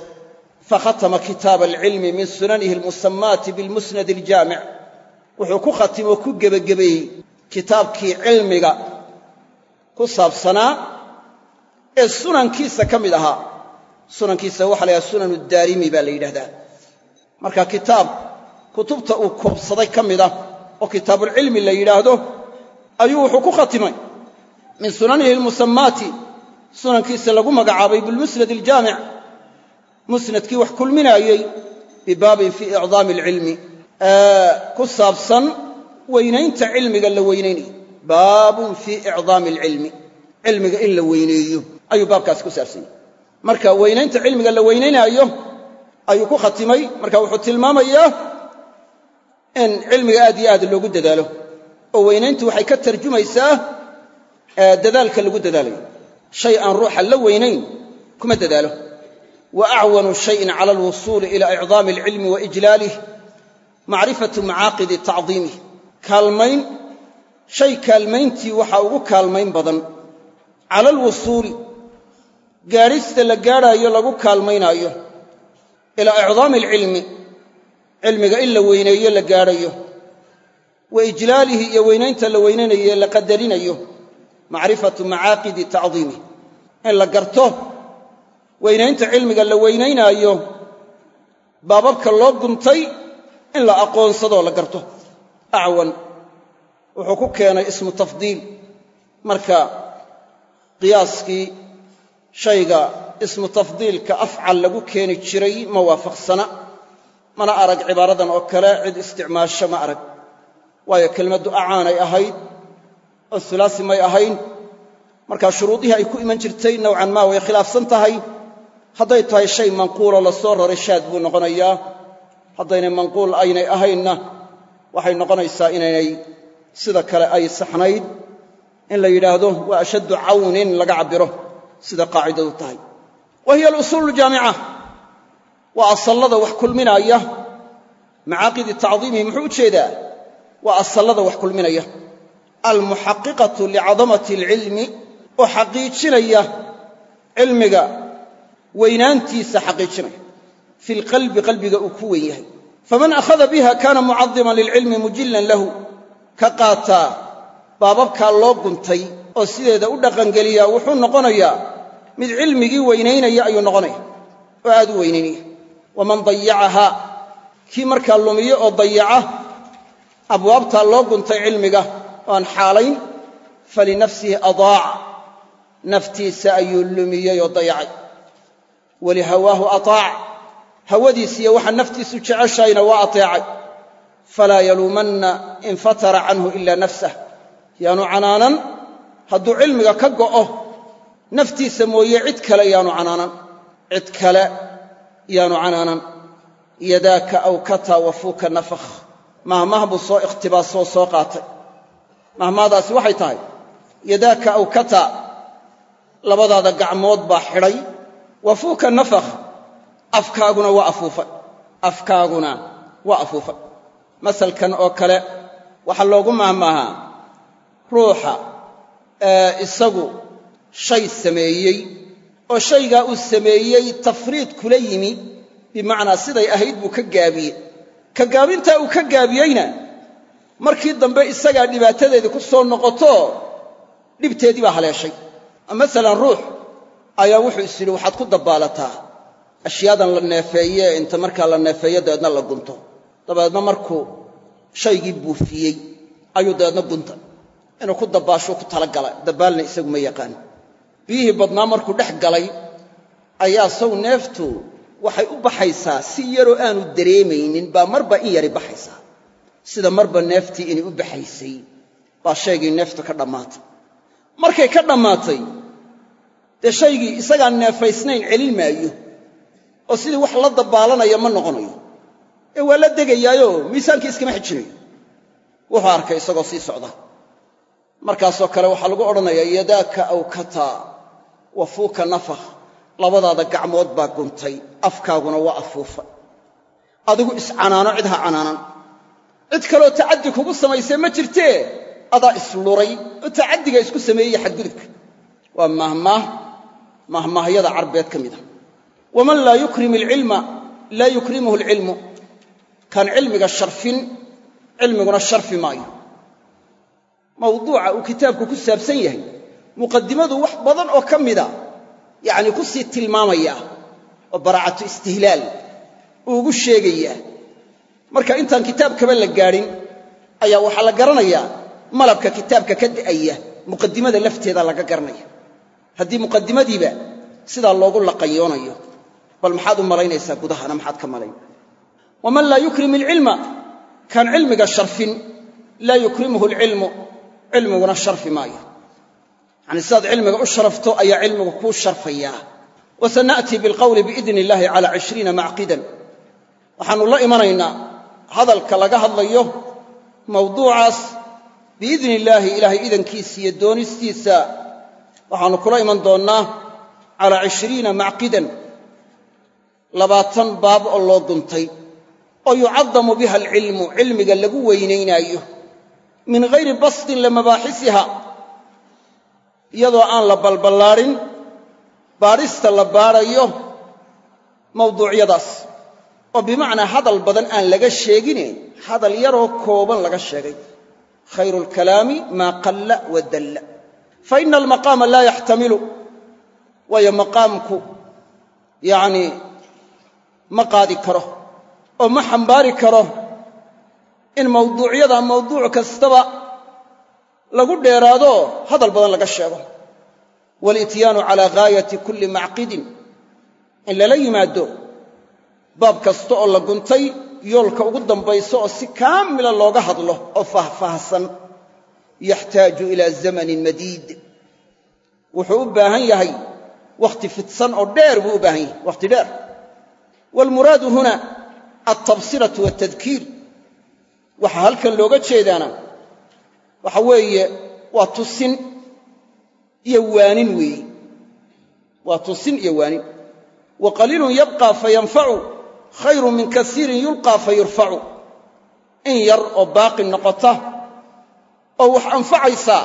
Fakhatama kitaaba alcilmi min sunanihi almusamaati bilmusnad aljaamic wuxuu ku khatimoo ku gebagabeeyey kitaabkii cilmiga ku saabsanaa ee sunankiisa ka mid ahaa. Sunankiisa waxa la yhaha sunanu daarimi baa la yidhahdaa. Marka kitaab kutubta uu koobsaday ka mid ah oo kitaabulcilmi la yidhaahdo ayuu wuxuu ku khatimay. Min sunanihi almusamaati sunankiisa lagu magacaabay bilmusnad aljaamic musnadkii wax kulminaayey bibaabin fii icdaami alcilmi. Ku saabsan weynaynta cilmiga la weynaynayo baabun fii icdaami alcilmi. Cilmiga in la weyneeyo ayuu baabkaasi ku saabsan yahy marka weynaynta cilmiga la weynaynaayo ayuu ku khatimay. Marka wuxuu tilmaamayaa in cilmiga aad iyo aad loogu dadaalo. Oo weynayntu waxay ka tarjumaysaa dadaalka lagu dadaalayo. Shay aan ruuxa la weynayn kuma dadaalo. Wa acwanu shayin cala alwusuuli ila icdaami alcilmi wa ijlaalih macrifatu macaaqidi tacdiimih kaalmayn shay kaalmayntii waxaa ugu kaalmayn badan. Cala alwusuuli gaadhista la gaadhaayo lagu kaalmaynaayo. Ilaa icdaami alcilmi cilmiga in la weyneeyo la gaadhayo. Wa ijlaalihi iyo weynaynta la weynaynayo la qadarinayo. Macrifatu macaaqidi tacdiimih in la garto weynaynta cilmiga la weynaynaayo baababka loo guntay in la aqoonsadoo la garto acwan wuxuu ku keenay ismu tafdiil. Marka qiyaaskii shayga ismu tafdiilka afcal lagu keeni jiray ma waafaqsana. Mana arag cibaaradan oo kale cid isticmaasho ma arag. Waayo kelmaddu acaanay ahayd oo sulaasi may ahayn. Markaa shuruudihii ay ku iman jirtay nowcan maa way khilaafsan tahay. Hadday tahay shay manquulo la soo raray shaad buu noqonayaa. Haddaynay manquul aynay ahaynna waxay noqonaysaa inaynay sida kale ay saxnayd in la yidhaahdo waa ashaddu cawnin laga cabbiro sida qaacidadu tahay. Wa hiya alusuulu aljaamica. Waa asallada wax kulminaaya macaaqidi tacdiimihi muxuu u jeedaa? Waa asallada wax kulminaya. Almuxaqiqatu licadamati alcilmi oo xaqiijinaya cilmiga weynaantiisa xaqiijinaya. Fi lqalbi qalbiga uu ku weyn yahay faman akhada biha kana mucadiman lilcilmi mujillan lahu ka qaataa baababkaa loo guntay oo sideeda u dhaqangeliyaa wuxuu noqonayaa mid cilmigii weynaynaya ayuu noqonaya oo aad u weynaynaya waman dayacahaa kii markaa lumiyo oo dayaca abwaabtaa loo guntay cilmiga oo aan xaalayn falinafsihi adaaca naftiisa ayuu lumiyey oo dayacay walihawaahu ataac hawadiisiiyo waxa naftiisu jeceshayna waa ateecay. Falaa yaluumanna in fatara canhu ila nafsah. Yaanu canaanan hadduu cilmiga ka go'o naftiisa mooye cid kale yaanu canaanan. Cid kale yaanu canaanan. Yadaaka awkata wafuuka nafakh. Mahmah buu soo ikhtibaasoo soo qaatay. Mahmaadaasi waxay tahay yadaaka awkata labadaada gacmood baa xidhay. Wafuuka afkaaguna waa afuufay. Afkaaguna waa afuufay. Masalkan oo kale waxaa loogu mahmaahaa ruuxa isagu shay sameeyey oo shaygaa uu sameeyey tafriid kula yimi bimacnaa siday ahayd buu ka gaabiyey. Ka gaabintaa uu ka gaabiyeyna markii dambe isagaa dhibaatadeedii ku soo noqoto dhibteedii baa haleeshay. Masalan ruux ayaa wuxuu is yidhi waxaad ku dabbaalataa ashyaadan la neefeeye inta markaa la neefeeyo dabeedna la gunto. Dabeedna markuu shaygii buufiyey ayuu dabeedna guntay inuu ku dabbaashuu ku talagala dabbaalna isagu ma yaqaan biyihii badnaa markuu dhex galay ayaa sow neeftu waxay u baxaysaa si yaroo aanu dareemaynin baa marba in yari baxaysaa. Sida marba neeftii inay u baxaysay baa shaygii neeftu ka dhammaatay. Markay ka dhammaatay dee shaygii isagaan neefaysnayn celin maayo oo sidii wax la dabbaalanaya ma noqonayo. Ee waa la degayaayoo miisaankii iskama xijinayo wuxuu arkay isagoo sii socda. Markaasoo kale waxaa lagu odhanayaa yadaaka awkataa wa fuuka nafakh. Labadaada gacmood baa guntay afkaaguna waa afuufa. Adigu iscanaano cid ha canaanan. Cid kaloo tacaddi kugu samaysee ma jirtee? Adaa isluray oo tacaddiga isku sameeyey xadgudubka. Waa mahmaah mahmaahyada carbeed ka mid a waman laa yukrim alcilma laa yukrimuhu alcilmu kaan cilmiga sharfin cilmiguna sharfi maayo mawduuca uu kitaabku ku saabsan yahay muqadimadu wax badan oo ka mida yacnii ku sii tilmaamayaa oo baracatu istihlaal uu ugu sheegayaa marka intaan kitaabkaba la gaadhin ayaa waxaa la garanayaa malabka kitaabka ka da'aya muqadimada lafteeda laga garanaya haddii muqadimadiiba sidaa loogu laqanyoonayo bal maxaad u malaynaysaa gudahana maxaad ka malayn. Waman laa yukrim alcilma kaan cilmiga sharfin laa yukrimuhu alcilmu cilmiguna sharfi maayo. Yacanii sidaad cilmiga u sharafto ayaa cilmigu kuu sharfayaa wa sana'tii bilqawli biidni illaahi calaa cishriina macqidan. Waxaannu la imanaynaa hadalka laga hadlayo mawduucaas biidni illaahi ilaahay idankiisa iyo doonistiisa. Waxaannu kula iman doonnaa calaa cishriina macqidan labaatan baab oo loo guntay oo yucadamu biha alcilmu cilmiga lagu weynaynaayo min hayri bastin limabaaxisiha iyadoo aan la balballaadhin baadhista la baadhayo mawduucyadaas oo bimacnaa hadal badan aan laga sheegine hadal yaroo kooban laga sheegay. Khayru alkalaami maa qalla wa dalla. Fa ina almaqaama laa yaxtamilu waayo maqaamku yacnii ma qaadi karo oo ma xambaari karo in mawduucyada mawduuc kastaba lagu dheeraado hadal badan laga sheego. Walityaanu calaa gaayati kulli macqidin. In lala yimaado baab kasta oo la guntay yoolka ugu dambayso oo si kaamila looga hadlo oo faahfaahsan yaxtaaju ilaa zamanin madiid. Wuxuu u baahan yahay wakhti fidsan oo dheer buu u baahan yahay wakhti dheer waalmuraadu huna altabsiratu waltadkiir waxaa halkan looga jeedaana waxa weeye waa tusin iyo waanin weeyi. waa tusin iyo waanin. wa qaliilun yabqaa fayanfacu khayru min kasiirin yulqaa fayurfacu in yar oo baaqi noqota oo wax anfacaysaa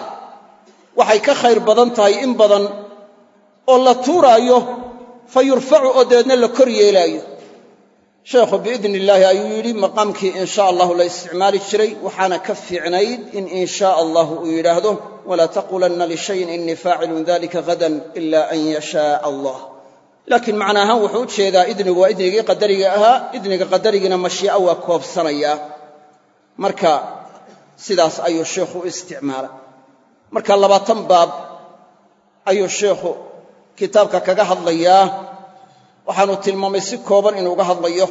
waxay ka khayr badan tahay in badan oo la tuuraayo fa yurfacu oo dabeedna la kor yeelaayo sheekhu biidni illaahi ayuu yidhi maqaamkii in sha allahu la isticmaali jiray waxaana ka fiicnayd in in shaa allahu uu yidhaahdo walaa taqulanna lishayin innii faacilun dalika hadan ila an yashaaa allah laakiin macna ahaan wuxuu u jeedaa idnigu waa idnigii qadariga ahaa idniga qadarigiina mashii'a waa koobsanayaa. Marka sidaas ayuu sheikhu u isticmaalay marka labaatan baab ayuu sheikhu kitaabka kaga hadlayaa waxaanu tilmaamay si kooban inuu uga hadlayo.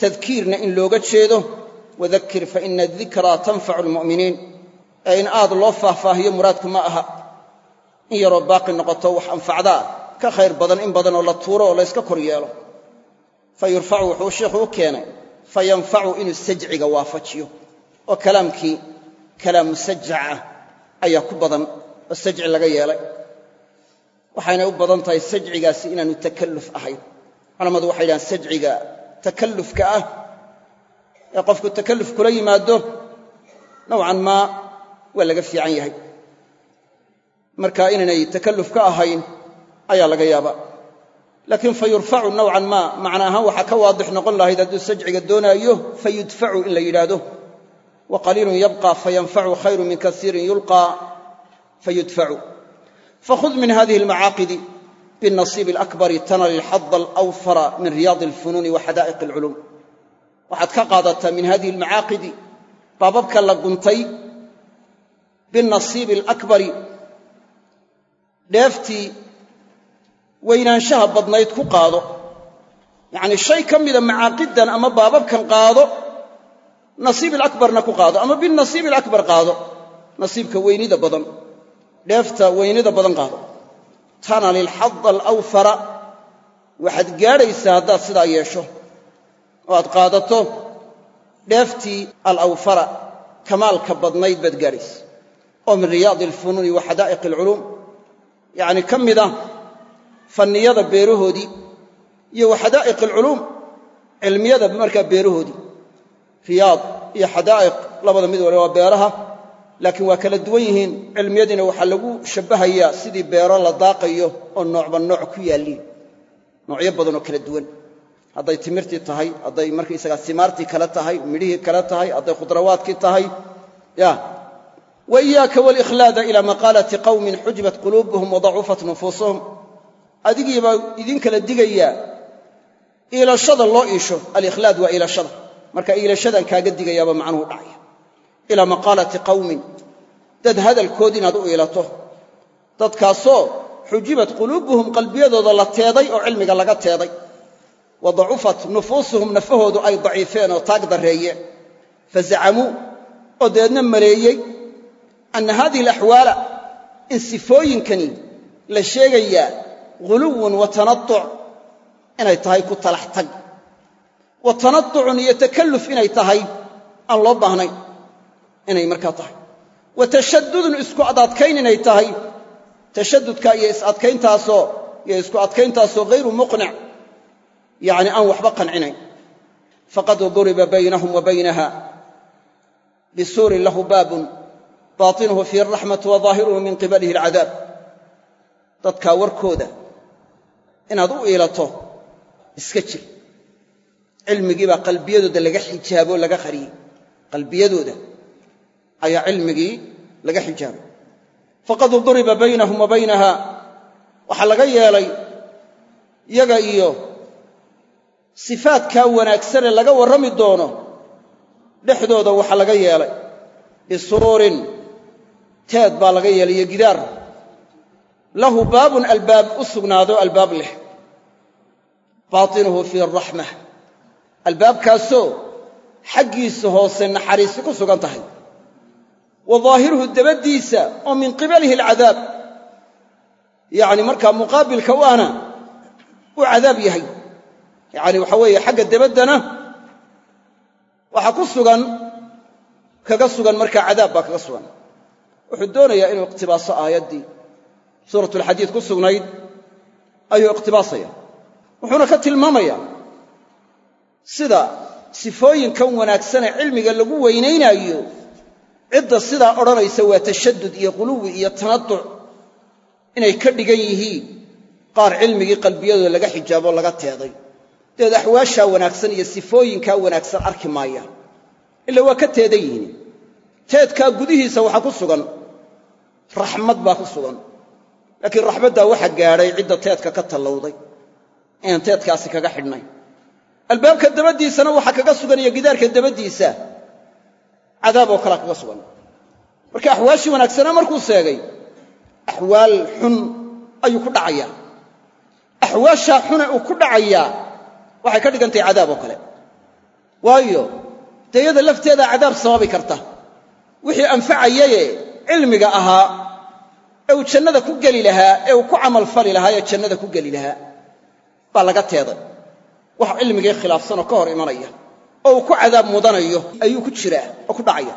Tadkiirna in looga jeedo wadakir fa ina adikraa tanfacu almu'miniin. Ee in aad loo faahfaahiyo muraadku ma aha. In yaroo baaqi noqoto wax anfacdaa ka khayr badan in badanoo la tuuro oo la yska kor yeelo. Fa yurfacu wuxuu sheikhu u keenay. Fa yanfacu inuu sajciga waafajiyo. Oo kalaamkii kalaam musajac ah ayaa ku badan oo sajci laga yeelay waxaynay u badan tahay sajcigaasi inaanu takalluf ahayn culammadu waxay yidhahaan sajciga takallufka ah ee qofku takalluf kula yimaado nowcan maa waa laga fiican yahay. Marka inaynay takalluf ka ahayn ayaa laga yaabaa. Laakiin fa yurfacu nowcan maa macna ahaan waxaa ka waadix noqon lahayd hadduu sajciga doonaayo fa yudfacu in la yidhaahdo. Wa qaliilun yabqa fayanfacu khayru min kasiirin yulqaa fayudfacu fakhud min hadihi almacaaqidi binnasiibi alakbari tanal ilxada alawfara min riyaadi alfunuuni wa xadaa'iq alculuum waxaad ka qaadataa min hadihi almacaaqidi baababka la guntay binnasiibi alakbari dheeftii weynaanshaha badnayd ku qaado yacnii shay ka mida macaaqidan ama baababkan qaado nasiib alakbarna ku qaado ama binasiib alakbar qaado nasiibka dheefta weynida badan qaado. Tana lilxada alawfara waxaad gaadhaysaa haddaad sidaa yeesho. Oo aad qaadato dheeftii alawfara kamaalka badnayd baad gaadhaysa. Oo min riyaadi alfunuuni wa xadaa'iq alculuum yacni ka mida fanniyada beerahoodii iyo wa xadaa'iq alculuum cilmiyada markaa beerahoodii. Riyaad iyo xadaa'iq labada mid wale waa beeraha laakiin waa kala duwan yihiin cilmiyadiina waxaa lagu shabbahayaa sidii beero la daaqayo oo noocba nooc ku yaalliin noocyo badanoo kala duwan. Hadday timirtii tahay hadday markaysagaa simaartii kale tahay midhihii kale tahay hadday khudrawaadkii tahay ya wa iyaaka ilaa maqaalati qawmin xujibat quluubuhum wadacuufat nufuusuhum. Adigii baa idin kala digayaa iilashada loo iisho alikhlaad waa iilashada. Marka iilashadan kaaga digayaaba macnuhu dhacaya ilaa maqaalati qawmin. Dad hadalkood inaad u iilato dadkaasoo xujibat quluubuhum qalbiyadooda la teeday oo cilmiga laga teeday. Wa dacufat nufuusuhum nafahoodu ay daciifeen oo taag darreeyeen. Fazacamuu oo dabeedna maleeyey anna haadihi alaxwaala in sifooyinkani la sheegayaa ghuluwun wa tanatuc inay tahay ku talax tag. Wa iyo takalluf inay tahay aan loo baahnayn inay markaa tahay. Wa tashaddudun isku adadkayn inay tahay. Tashadudka iyo isadkayntaasoo iyo isku adkayntaasoo hayru muqnic yacni aan waxba qancinayn. Faqad duriba baynahum wa baynaha bisuurin lahu baabun baatinuhu fiihi araxmatu wa min qibalihi alcadaab. Dadkaa warkooda inaad u iilato iska jir. Cilmigii baa qalbiyadooda laga xijaabo laga qariyey. Qalbiyadooda ayaa cilmigii laga xijaabay. Faqad duriba baynahum wa baynaha waxaa laga yeelay yaga iyo sifaadkaa wanaagsanee laga warrami doono dhexdooda waxaa laga yeelay. Bisuruurin teed baa laga yeelay iyo gidaar. Lahu baabun albaab u sugnaado albaab leh. Baatinuhu fiihi araxma albaabkaasoo xaggiisa hoose naxariisi ku sugan tahay wa daahiruhu dabaddiisa oo min qibalihi alcadaab. Yacni markaa muqaabilka u ana uu cadaab yahay. Yacni waxa weeye xagga dabaddana waxaa ku sugan kaga sugan markaa cadaab baa kaga sugan. Wuxuu doonayaa inuu iqtibaaso aayaddii. Suuratulxadiid ku sugnayd ayuu iqtibaasaya wuxuuna ka tilmaamayaa sida sifooyinkan wanaagsanee cilmiga lagu weynaynaayo cidda sidaa odhanaysa waa tashadud iyo quluwi iyo tanaduc inay ka dhigan yihiin. Qaar cilmigii qalbiyadooda laga xijaabo laga teeday. Dabeed axwaashaa wanaagsan iyo sifooyinkaa wanaagsan arki maayaan. Ila waa ka teedan yihiin. Teedkaa gudihiisa waxaa ku sugan. Raxmad baa ku sugan. Laakiin raxmaddaa waxa gaadhay cidda teedka ka tallowday. Inaan teedkaasi kaga xidhnayn albaabka dabaddiisana waxaa kaga sugan iyo gidaarka dabaddiisa cadaab oo kalea kaga sugan. Marka axwaashii wanaagsanaa markuu seegay axwaal xun ayuu ku dhacayaa axwaashaa xune uu ku dhacayaa waxay ka dhigantahay cadaab oo kale. Waayo dee iyada lafteedaa cadaab sababi karta. Wixii anfacayaye cilmiga ahaa ee uu jannada ku geli lahaa ee uu ku camalfali lahaa ee jannada ku geli lahaa baa laga teeday. Wax cilmigii khilaafsanoo ka hor imanaya oo uu ku cadaab mudanayo ayuu ku jiraa oo ku dhacaya.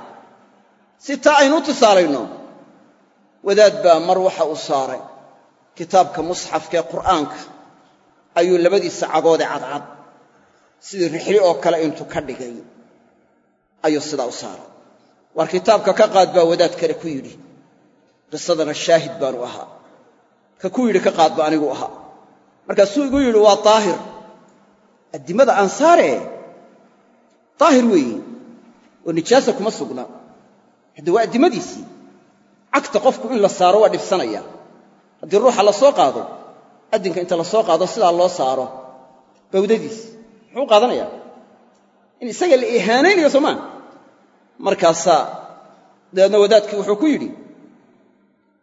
Si taa aynu u tusaalayno wadaad baa mar waxa uu saaray. Kitaabka musxafkaee qur'aanka ayuu labadiisa cagoode cadcad sidii rixli oo kale intuu ka dhigay ayuu sidaa u saaray. War kitaabka ka qaad baa wadaad kale ku yidhi qisadana shaahid baanu ahaa. Ka ku yidhi ka qaad ba anigu ahaa. Markaasuu igu yidhi waa daahir addimada aan saaree daahir weeye oo nijaasa kuma sugna. Hadde waa addimadiisii cagta qofku in la saaro waa dhibsanaya. Haddii ruuxa la soo qaado addinka inta la soo qaado sidaa loo saaro. Bawdadiis muxuu qaadanayaa? In isaga la ihaanaynayo soo maa markaasaa dabeedna wadaadkii wuxuu ku yidhi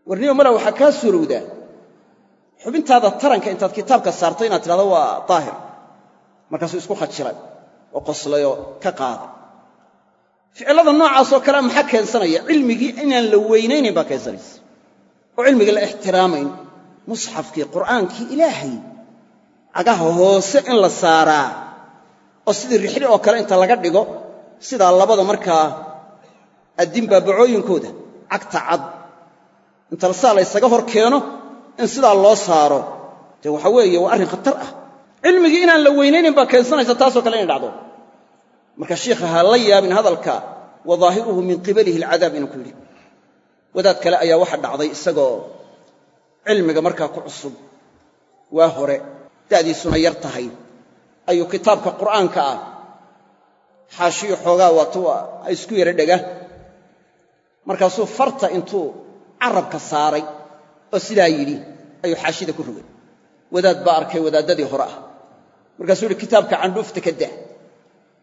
warniyo mala waxaa kaa suurowdaa. Xubintaada taranka intaad kitaabka saarto inaad tidhahdo waa daahir markaasuu isku khajilay oo qoslayoo ka qaaday ficillada noocaasoo kalea maxaa keensanaya? Cilmigii inaan la weynaynayn baa keensanaysa. Oo cilmigii la ixtiraamayn musxafkii qur'aankii ilaahay. Cagaha hoose in la saaraa. Oo sidii rixli oo kale inta laga dhigo sidaa labada markaa addinbaabacooyinkooda cagta cad. Inta saa la ysaga hor keeno in sidaa loo saaro. Dee waxa weeye waa arrin khatar ah cilmigii inaan la weynaynayn baa keensanaysa taasoo kale inay dhacdo. Marka shiikha ha la yaabin hadalka wa daahiruhu min qibalihi alcadaab inuu ku yidhi. Wadaad kale ayaa waxa dhacday isagoo cilmiga markaa ku cusub. Waa hore da'diisuna yar tahay. Ayuu kitaabka qur'aanka ah xaashiyo xoogaa waatu isku yara dhega. Markaasuu farta intuu carabka saaray oo sidaa yidhi ayuu xaashida ku rogay. Wadaad baa arkay wadaaddadii hore ah markaasuu yidhi kitaabka candhuufta ka dah.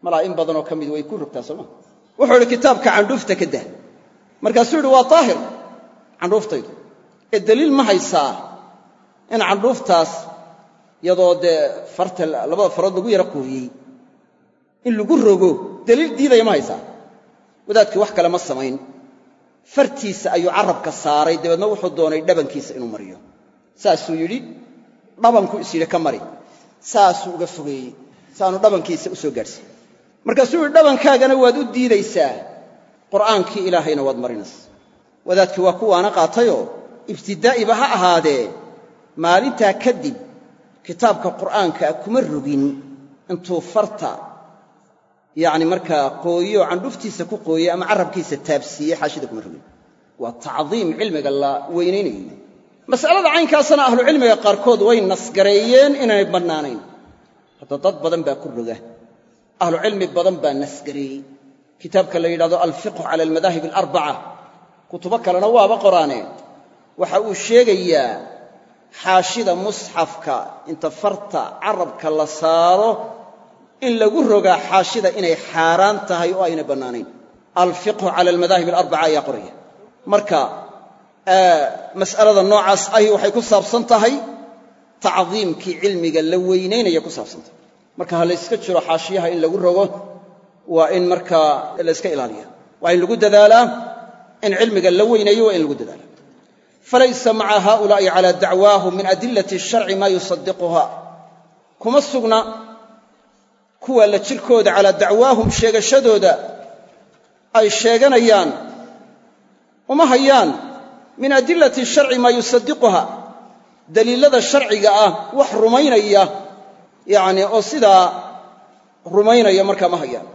Malaa in badanoo ka mid way ku rogtaa sooma wuxuu idhi kitaabka candhuufta ka dah. Markaasuu yidhi waa daahir candhuuftaydu. Ee daliil ma haysaa in candhuuftaas iyadoo dee farta labada farood lagu yara qooyey in lagu rogo daliil diidaya ma haysaa? Wadaadkii wax kale ma samayn. Fartiisa ayuu carabka saaray dabeedna wuxuu doonay dhabankiisa inuu mariyo. Saasuu yidhi dhabanku is yidhi ka mari saasuu uga fogeeyey. Saanu dhabankiisa u soo gaadhsiin markaasuu yidhi dhabankaagana waad u diidaysaa. Qur'aankii ilaahayna waad marinaysa wadaadkii waa kuwaana qaatayoo ibtidaa'iba ha ahaadee maalintaa kadib kitaabka qur'aankaa kuma rogin. Intuu farta yacni markaa qooyo candhuftiisa ku qooyey ama carabkiisa taabsiiyey xaashida kuma rogin. Waa tacdiim cilmiga la weynaynayo mas'alada caynkaasana ahlucilmiga qaarkood way nasgareeyeen inaanay bannaanayn. Hadda dad badan baa ku roga. Ahlucilmi badan baa nasgareeyey. Kitaabka la yidhahdo alfiqhu cala almadaahib alarbaca. Kutubo kalena waaba qoraane. Waxa uu sheegayaa xaashida musxafka inta farta carabka la saaro in lagu rogaa xaashida inay xaaraan tahay oo ayna bannaanayn alfiqhu cala almadaahib alarbaca ayaa qoraya. Marka mas'alada noocaas ahi waxay ku saabsan tahay tacdiimkii cilmiga la weynaynaya ku saabsantahay marka ha layska jiro xaashiyaha in lagu rogo waa in markaa layska ilaaliya waa in lagu dadaalaa in cilmiga la weynayo waa in lagu dadaala. Falaysa maca haulaai calaa dacwaahum min adilati sharci maa yusadiquha kuma sugna kuwa la jirkooda calaa dacwaahum sheegashadooda ay sheeganayaan uma hayaan min adilati sharci maa yusadiquha daliilada sharciga ah wax rumaynaya yani oo sidaa rumaynaya markaa ma hayaan.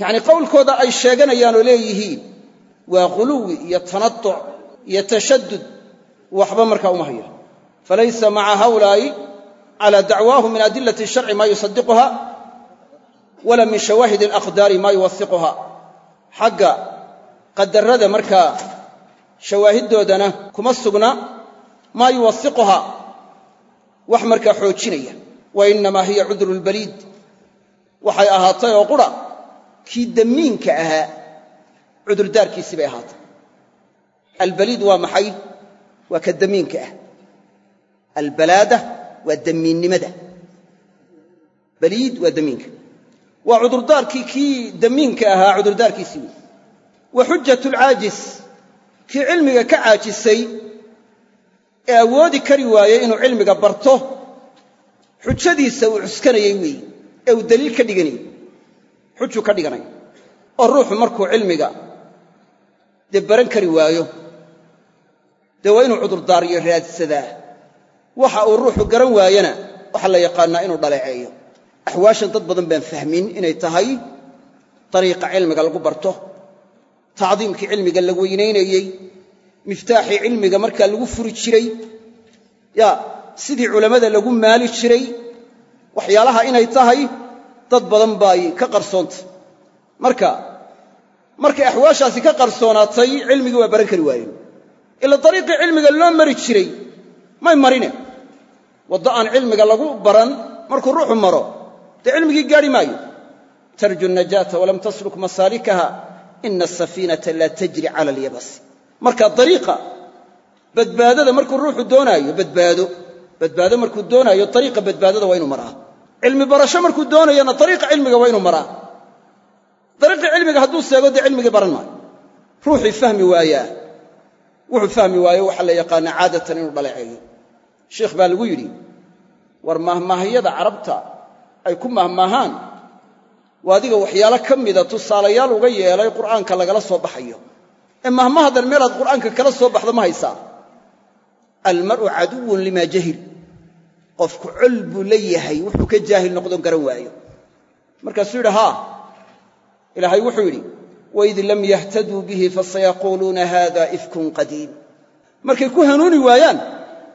Yacni qowlkooda ay sheeganayaan oo leeyihiin waa ghuluwi iyo tanatuc iyo tashadud waxba markaa uma hayaan. Falaysa maca haulaa'i cala dacwaahum min adilati sharci maa yusadiquha wala min shawaahid alaqdaari maa yuwahiquha xagga qadarrada markaa shawaahiddoodana kuma sugna maa yuwahiquha wax markaa xoojinaya. Wa innamaa hiya cudru lbaliid waxay ahaatay oo qura kii damiinka ahaa cudurdaarkiisii bay ahaatay. Albaliid waa maxay? Waa ka damiinka ah. Albalaada waa damiinnimada. Baliid waa damiinka. Waa cudurdaarkii kii damiinka ahaa cudurdaarkiisii. Wey wa xujjatu alcaajis kii cilmiga ka caajisay ee awoodi kari waayey inuu cilmiga barto xujadiisa uu cuskanayey weeyi ee uu daliil ka dhiganayey xujuu ka dhiganaya oo ruuxu markuu cilmiga dee baran kari waayo dee waa inuu cudurdaariyo raadsadaa. Waxa uu ruuxu garan waayana waxaa la yaqaannaa inuu dhaleeceeyo. Axwaashan dad badan baan fahmin inay tahay dariiqa cilmiga lagu barto tacdiimkii cilmiga la weynaynayey miftaaxii cilmiga markaa lagu furi jiray ya sidii culammada lagu maali jiray waxyaalaha inay tahay dad badan bay ka qarsoontay marka markay axwaashaasi ka qarsoonaatay cilmigii waa baran kari waayeen ila dariiqii cilmiga loo mari jiray may marine. Waddo aan cilmiga lagu baran markuu ruuxu maro dee cilmigii gaadhi maayo? Tarju najaata walam tasluk masaalikaha ina asafiinata laa tajri cala alyabasi marka dariiqa badbaadada markuu ruuxu doonaayo badbaado. Badbaado markuu doonaayo ariiqa badbaadada waa inuu maraa. Cilmi barasho markuu doonayana ariiqa cilmiga waa inuu maraa. Dariiqii cilmiga hadduu seego dee cilmigii baran maayo. Ruuxii fahmi waayaa wuxuu fahmi waayo waxaa la yaqaanaa caadatan inuu dhaleeceeyo. Sheikh baa lagu yidhi war mahmaahyada carabta ay ku mahmaahaan waa adiga waxyaalo ka mida tusaalayaal uga yeelay qur'aanka lagala soo baxayo. Ee mahmahadan meelaad qur'aanka kala soo baxdo ma haysaa. Almar'u caduwun limaa jahil. Qofku col buu la wuxuu ka jaahil noqdon garan waayo. Markaasuu yidhi haa. Ilaahay wuxuu yidhi waid lam yahtaduu bihi fasayaquuluuna hada ifkun qadiim. Markay ku hanuuni waayaan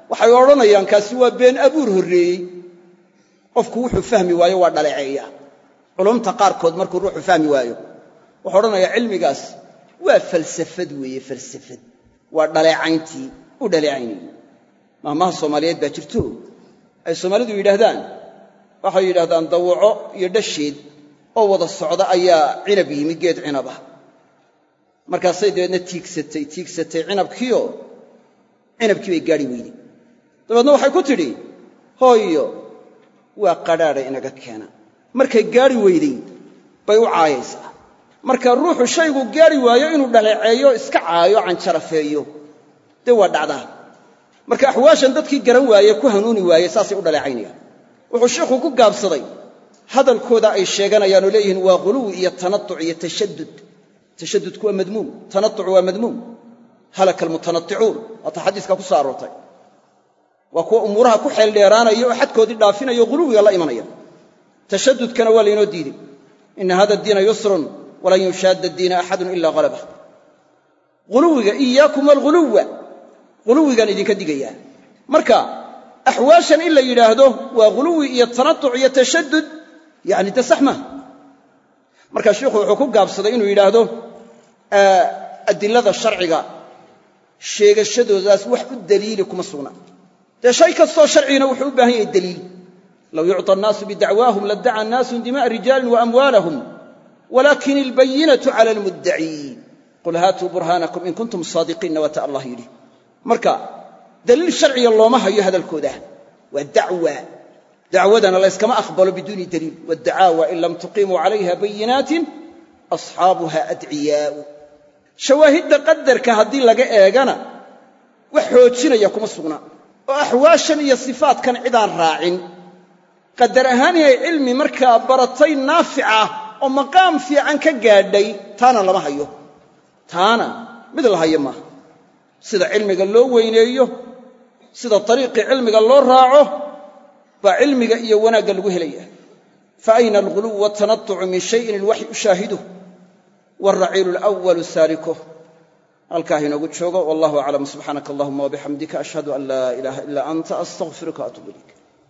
waxay odhanayaan kaasi waa been abuur horreeyey. Qofku wuxuu fahmi waayo waa dhaleeceeya culumta qaarkood markuu ruuxu fahmi waayo wuxuu odhanayaa cilmigaas waa falsafad weeye falsafad. Waa dhaleecayntii u dhaleecaynayey maahmaha soomaaliyeed baa jirto. Ay soomaalidu yidhaahdaan waxay yidhahdaan dawaco iyo dhasheed oo wada socda ayaa cinab yimi geed cinab ah markaasay dabeedna tiigsatay tiigsatay cinabkiioo cinabkii bay gaadhi weyday dabeedna waxay ku tidhi hooyo waa qadhaadha inaga keena markay gaadhi weyday bay u caayaysaa. Marka ruuxu shaygu gaadhi waayo inuu dhaleeceeyo iska caayo canjarafeeyo dee waa dhacdaa. Marka axwaashan dadkii garan waaye ku hanuuni waaye saasay u dhaleecaynayaan. Wuxuu sheikhu ku gaabsaday hadalkooda ay sheeganayaan leeyihiin waa ghuluwi iyo tanatuc iyo tashadud tashadudku waa madmuum tanatuc waa madmuum. Halaka almutanaicuun waata xadiiska ku soo waa kuwa umuuraha ku xeeldheeraanaya oo xadkoodii dhaafinaya o ghuluwiga la imanaya tashadudkana waa laynoo diiday ina hada diina yusrun walan yushaadda diina axadun ila halabah ghuluwiga iyaakum alghuluwa ghuluwigaan idinka digayaa marka axwaashan in la yidhaahdo waa ghuluwi iyo tanatuc iyo tashadud yani de sax maaha marka sheikhu wuxuu ku gaabsaday inuu yidhaahdo adilada sharciga sheegashadoodaas wax u daliili kuma sugna. Dee shay kastoo sharcigina wuxuu u baahan yahay low yucطa annaasu bidacwaahum laddaca annaasu dima'a rijaalin waamwaalahum walakin ilbayinatu cala almuddaciin qul haatuu burhaanakum in kuntum saadiqiinna waata allah yidhi marka daliil sharciga looma hayo hadalkooda waa dacwa dacwadana layskama aqbalo biduuni daliil waddacaawa in lam tuqiimuu calayha bayinaatin asxaabuha adciyaa'u shawaahidda qadarka haddii laga eegana wax xoojinaya kuma sugna oo axwaashan iyo sifaatkan cidaan raacin qadar ahaan yahay cilmi markaa baratay naafica oo maqaam fiican ka gaadhay taana lama hayo. Taana mid la hayo maaha. Sida cilmiga loo weyneeyo sida ariiqii cilmiga loo raaco baa cilmiga iyo wanaagga lagu helaya fa ayna alguluw watanatucu min shayin ilwaxyu shaahiduh waraciilu lwalu saarikuh. Halkaah inoogu joogo wallahu aclam subxaanaka allahuma wabixamdika ashhadu an laa ilaaha ila anta astaqfiruka atuub ilayk